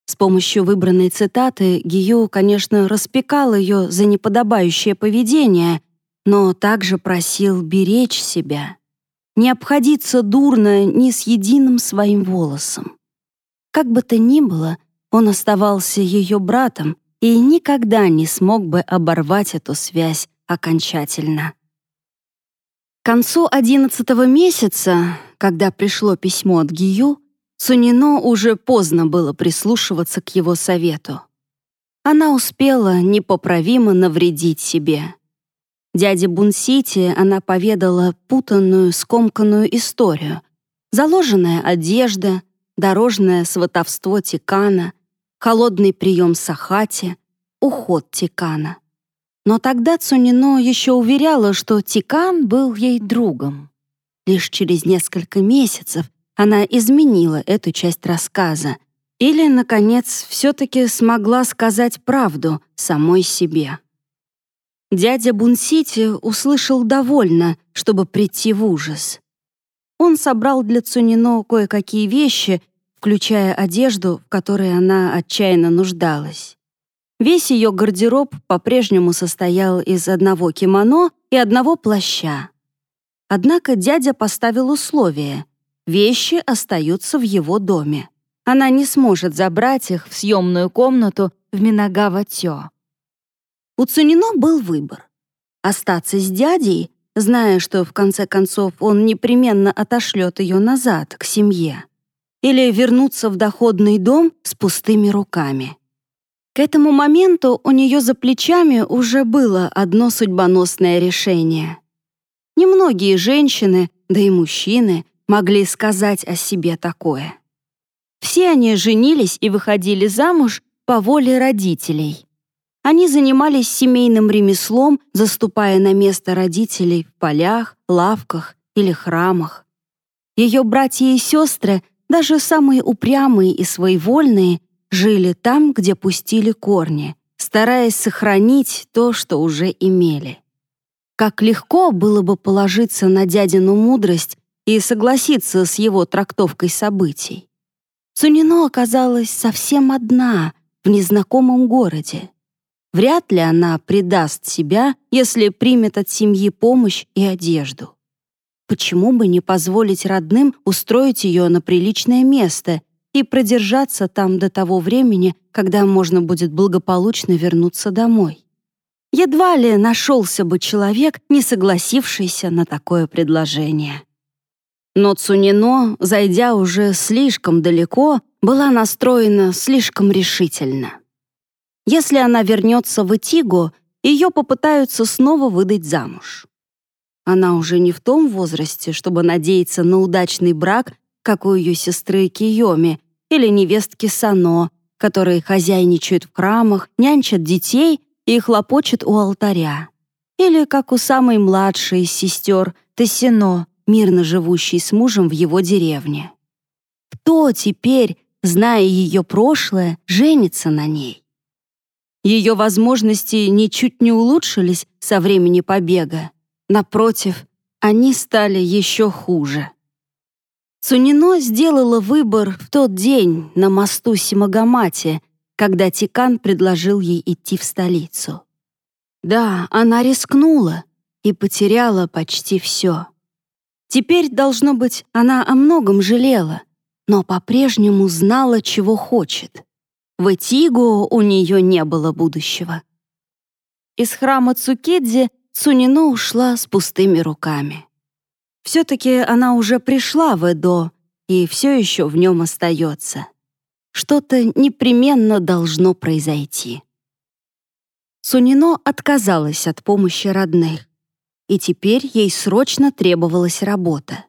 С помощью выбранной цитаты Гию, конечно, распекал ее за неподобающее поведение, но также просил беречь себя, не обходиться дурно ни с единым своим волосом. Как бы то ни было, он оставался ее братом и никогда не смог бы оборвать эту связь окончательно. К концу одиннадцатого месяца, когда пришло письмо от Гию, Сунино уже поздно было прислушиваться к его совету. Она успела непоправимо навредить себе. Дяде Бунсити она поведала путанную, скомканную историю. Заложенная одежда, дорожное сватовство Тикана, холодный прием Сахати, уход Тикана. Но тогда Цунино еще уверяла, что Тикан был ей другом. Лишь через несколько месяцев она изменила эту часть рассказа или, наконец, все-таки смогла сказать правду самой себе. Дядя Бунсити услышал довольно, чтобы прийти в ужас. Он собрал для Цунино кое-какие вещи, включая одежду, в которой она отчаянно нуждалась. Весь ее гардероб по-прежнему состоял из одного кимоно и одного плаща. Однако дядя поставил условие — вещи остаются в его доме. Она не сможет забрать их в съемную комнату в Минагава-Тё. У Цунино был выбор — остаться с дядей, зная, что в конце концов он непременно отошлет ее назад, к семье, или вернуться в доходный дом с пустыми руками. К этому моменту у нее за плечами уже было одно судьбоносное решение. Немногие женщины, да и мужчины, могли сказать о себе такое. Все они женились и выходили замуж по воле родителей. Они занимались семейным ремеслом, заступая на место родителей в полях, лавках или храмах. Ее братья и сестры, даже самые упрямые и своевольные, жили там, где пустили корни, стараясь сохранить то, что уже имели. Как легко было бы положиться на дядину мудрость и согласиться с его трактовкой событий. Сунино оказалась совсем одна в незнакомом городе. Вряд ли она предаст себя, если примет от семьи помощь и одежду. почему бы не позволить родным устроить ее на приличное место и продержаться там до того времени, когда можно будет благополучно вернуться домой? Едва ли нашелся бы человек, не согласившийся на такое предложение. Но Цунино, зайдя уже слишком далеко, была настроена слишком решительно. Если она вернется в Итигу, ее попытаются снова выдать замуж. Она уже не в том возрасте, чтобы надеяться на удачный брак, как у ее сестры Киоми или невестки Сано, которые хозяйничают в храмах, нянчат детей и хлопочет у алтаря. Или как у самой младшей из сестер Тессино, мирно живущей с мужем в его деревне. Кто теперь, зная ее прошлое, женится на ней? Ее возможности ничуть не улучшились со времени побега. Напротив, они стали еще хуже. Сунино сделала выбор в тот день на мосту Симагамати, когда Тикан предложил ей идти в столицу. Да, она рискнула и потеряла почти все. Теперь, должно быть, она о многом жалела, но по-прежнему знала, чего хочет. В Этиго у нее не было будущего. Из храма Цукедзи Цунино ушла с пустыми руками. Все-таки она уже пришла в Эдо и все еще в нем остается. Что-то непременно должно произойти. Сунино отказалась от помощи родных, и теперь ей срочно требовалась работа.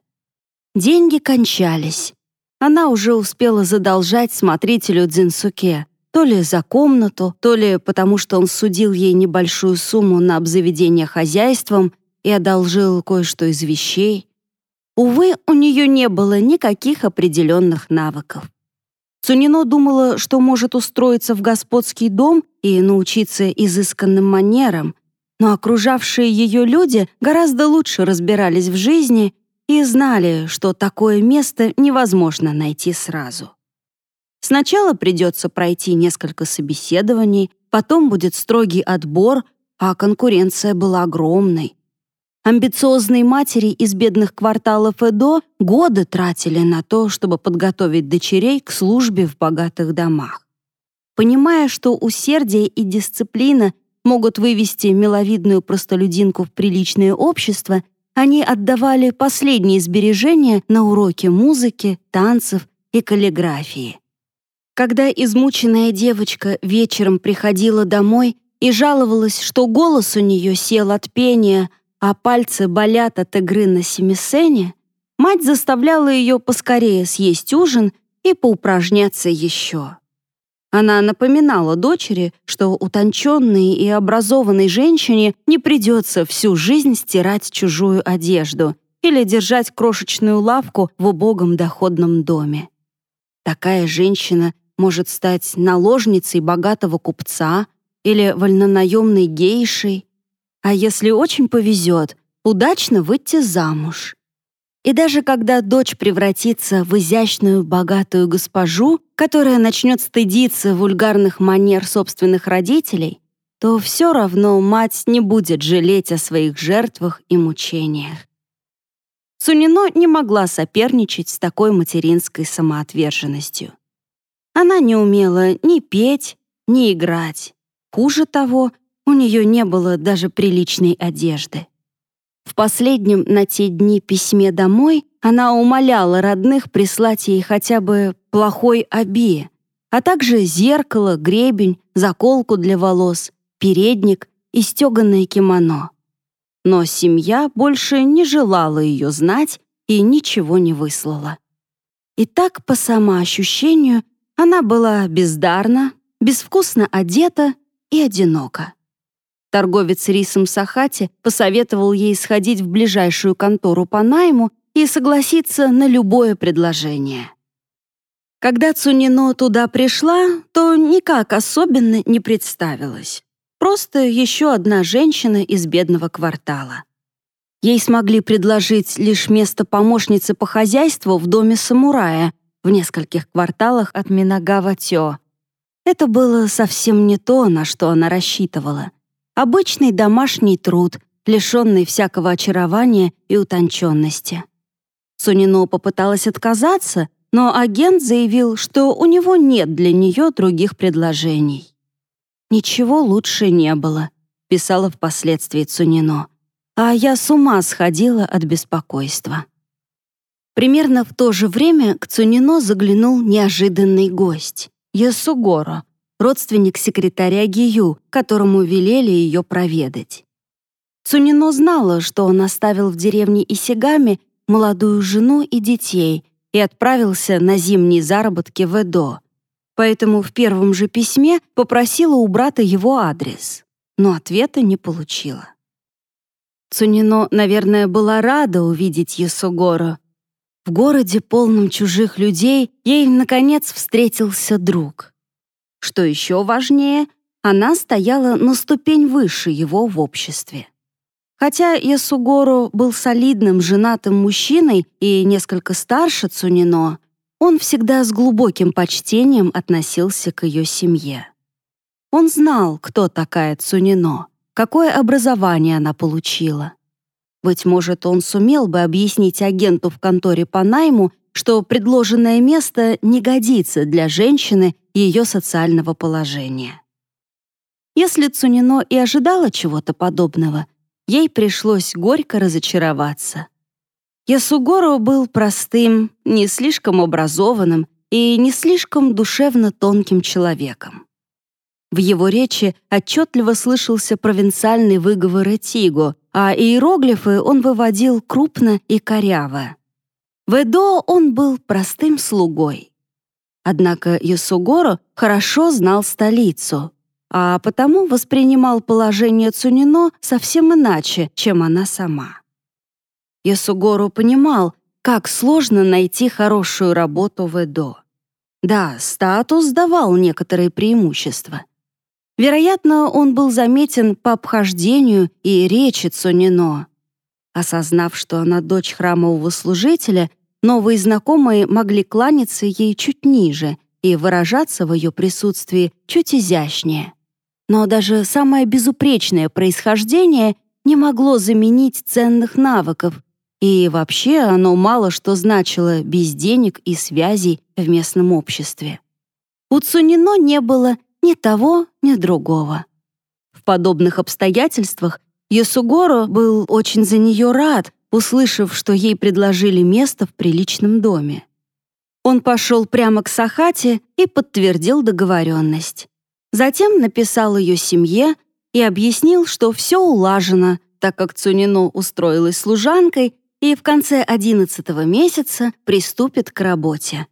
Деньги кончались. Она уже успела задолжать смотрителю Дзинсуке, то ли за комнату, то ли потому, что он судил ей небольшую сумму на обзаведение хозяйством и одолжил кое-что из вещей. Увы, у нее не было никаких определенных навыков. Цунино думала, что может устроиться в господский дом и научиться изысканным манерам, но окружавшие ее люди гораздо лучше разбирались в жизни и знали, что такое место невозможно найти сразу. Сначала придется пройти несколько собеседований, потом будет строгий отбор, а конкуренция была огромной. Амбициозные матери из бедных кварталов Эдо годы тратили на то, чтобы подготовить дочерей к службе в богатых домах. Понимая, что усердие и дисциплина могут вывести миловидную простолюдинку в приличное общество, они отдавали последние сбережения на уроки музыки, танцев и каллиграфии. Когда измученная девочка вечером приходила домой и жаловалась, что голос у нее сел от пения — а пальцы болят от игры на семисене, мать заставляла ее поскорее съесть ужин и поупражняться еще. Она напоминала дочери, что утонченной и образованной женщине не придется всю жизнь стирать чужую одежду или держать крошечную лавку в убогом доходном доме. Такая женщина может стать наложницей богатого купца или вольнонаемной гейшей, а если очень повезет, удачно выйти замуж. И даже когда дочь превратится в изящную, богатую госпожу, которая начнет стыдиться вульгарных манер собственных родителей, то все равно мать не будет жалеть о своих жертвах и мучениях. Сунино не могла соперничать с такой материнской самоотверженностью. Она не умела ни петь, ни играть. Хуже того, у нее не было даже приличной одежды. В последнем на те дни письме домой она умоляла родных прислать ей хотя бы плохой оби, а также зеркало, гребень, заколку для волос, передник и стеганое кимоно. Но семья больше не желала ее знать и ничего не выслала. И так, по самоощущению, она была бездарна, безвкусно одета и одинока. Торговец рисом Сахати посоветовал ей сходить в ближайшую контору по найму и согласиться на любое предложение. Когда Цунино туда пришла, то никак особенно не представилась. Просто еще одна женщина из бедного квартала. Ей смогли предложить лишь место помощницы по хозяйству в доме самурая в нескольких кварталах от Минагава-Тё. Это было совсем не то, на что она рассчитывала — Обычный домашний труд, лишенной всякого очарования и утонченности. Сунино попыталась отказаться, но агент заявил, что у него нет для нее других предложений. «Ничего лучше не было», — писала впоследствии Цунино. «А я с ума сходила от беспокойства». Примерно в то же время к Цунино заглянул неожиданный гость — Ясугоро, родственник секретаря Гию, которому велели ее проведать. Цунино знала, что он оставил в деревне Исигами молодую жену и детей и отправился на зимние заработки в Эдо. Поэтому в первом же письме попросила у брата его адрес, но ответа не получила. Цунино, наверное, была рада увидеть Ясугоро, в городе, полном чужих людей, ей, наконец, встретился друг. Что еще важнее, она стояла на ступень выше его в обществе. Хотя Ясугору был солидным женатым мужчиной и несколько старше Цунино, он всегда с глубоким почтением относился к ее семье. Он знал, кто такая Цунино, какое образование она получила. Быть может, он сумел бы объяснить агенту в конторе по найму, что предложенное место не годится для женщины ее социального положения. Если Цунино и ожидала чего-то подобного, ей пришлось горько разочароваться. Ясугоро был простым, не слишком образованным и не слишком душевно тонким человеком. В его речи отчетливо слышался провинциальный выговор Этиго, а иероглифы он выводил крупно и коряво. В Эдо он был простым слугой. Однако Ясугоро хорошо знал столицу, а потому воспринимал положение Цунино совсем иначе, чем она сама. Ясугоро понимал, как сложно найти хорошую работу в Эдо. Да, статус давал некоторые преимущества — Вероятно, он был заметен по обхождению и речи Цунино. Осознав, что она дочь храмового служителя, новые знакомые могли кланяться ей чуть ниже и выражаться в ее присутствии чуть изящнее. Но даже самое безупречное происхождение не могло заменить ценных навыков, и вообще оно мало что значило без денег и связей в местном обществе. У Цунино не было ни того, ни другого. В подобных обстоятельствах Ясугоро был очень за нее рад, услышав, что ей предложили место в приличном доме. Он пошел прямо к Сахате и подтвердил договоренность. Затем написал ее семье и объяснил, что все улажено, так как Цунино устроилась служанкой и в конце одиннадцатого месяца приступит к работе.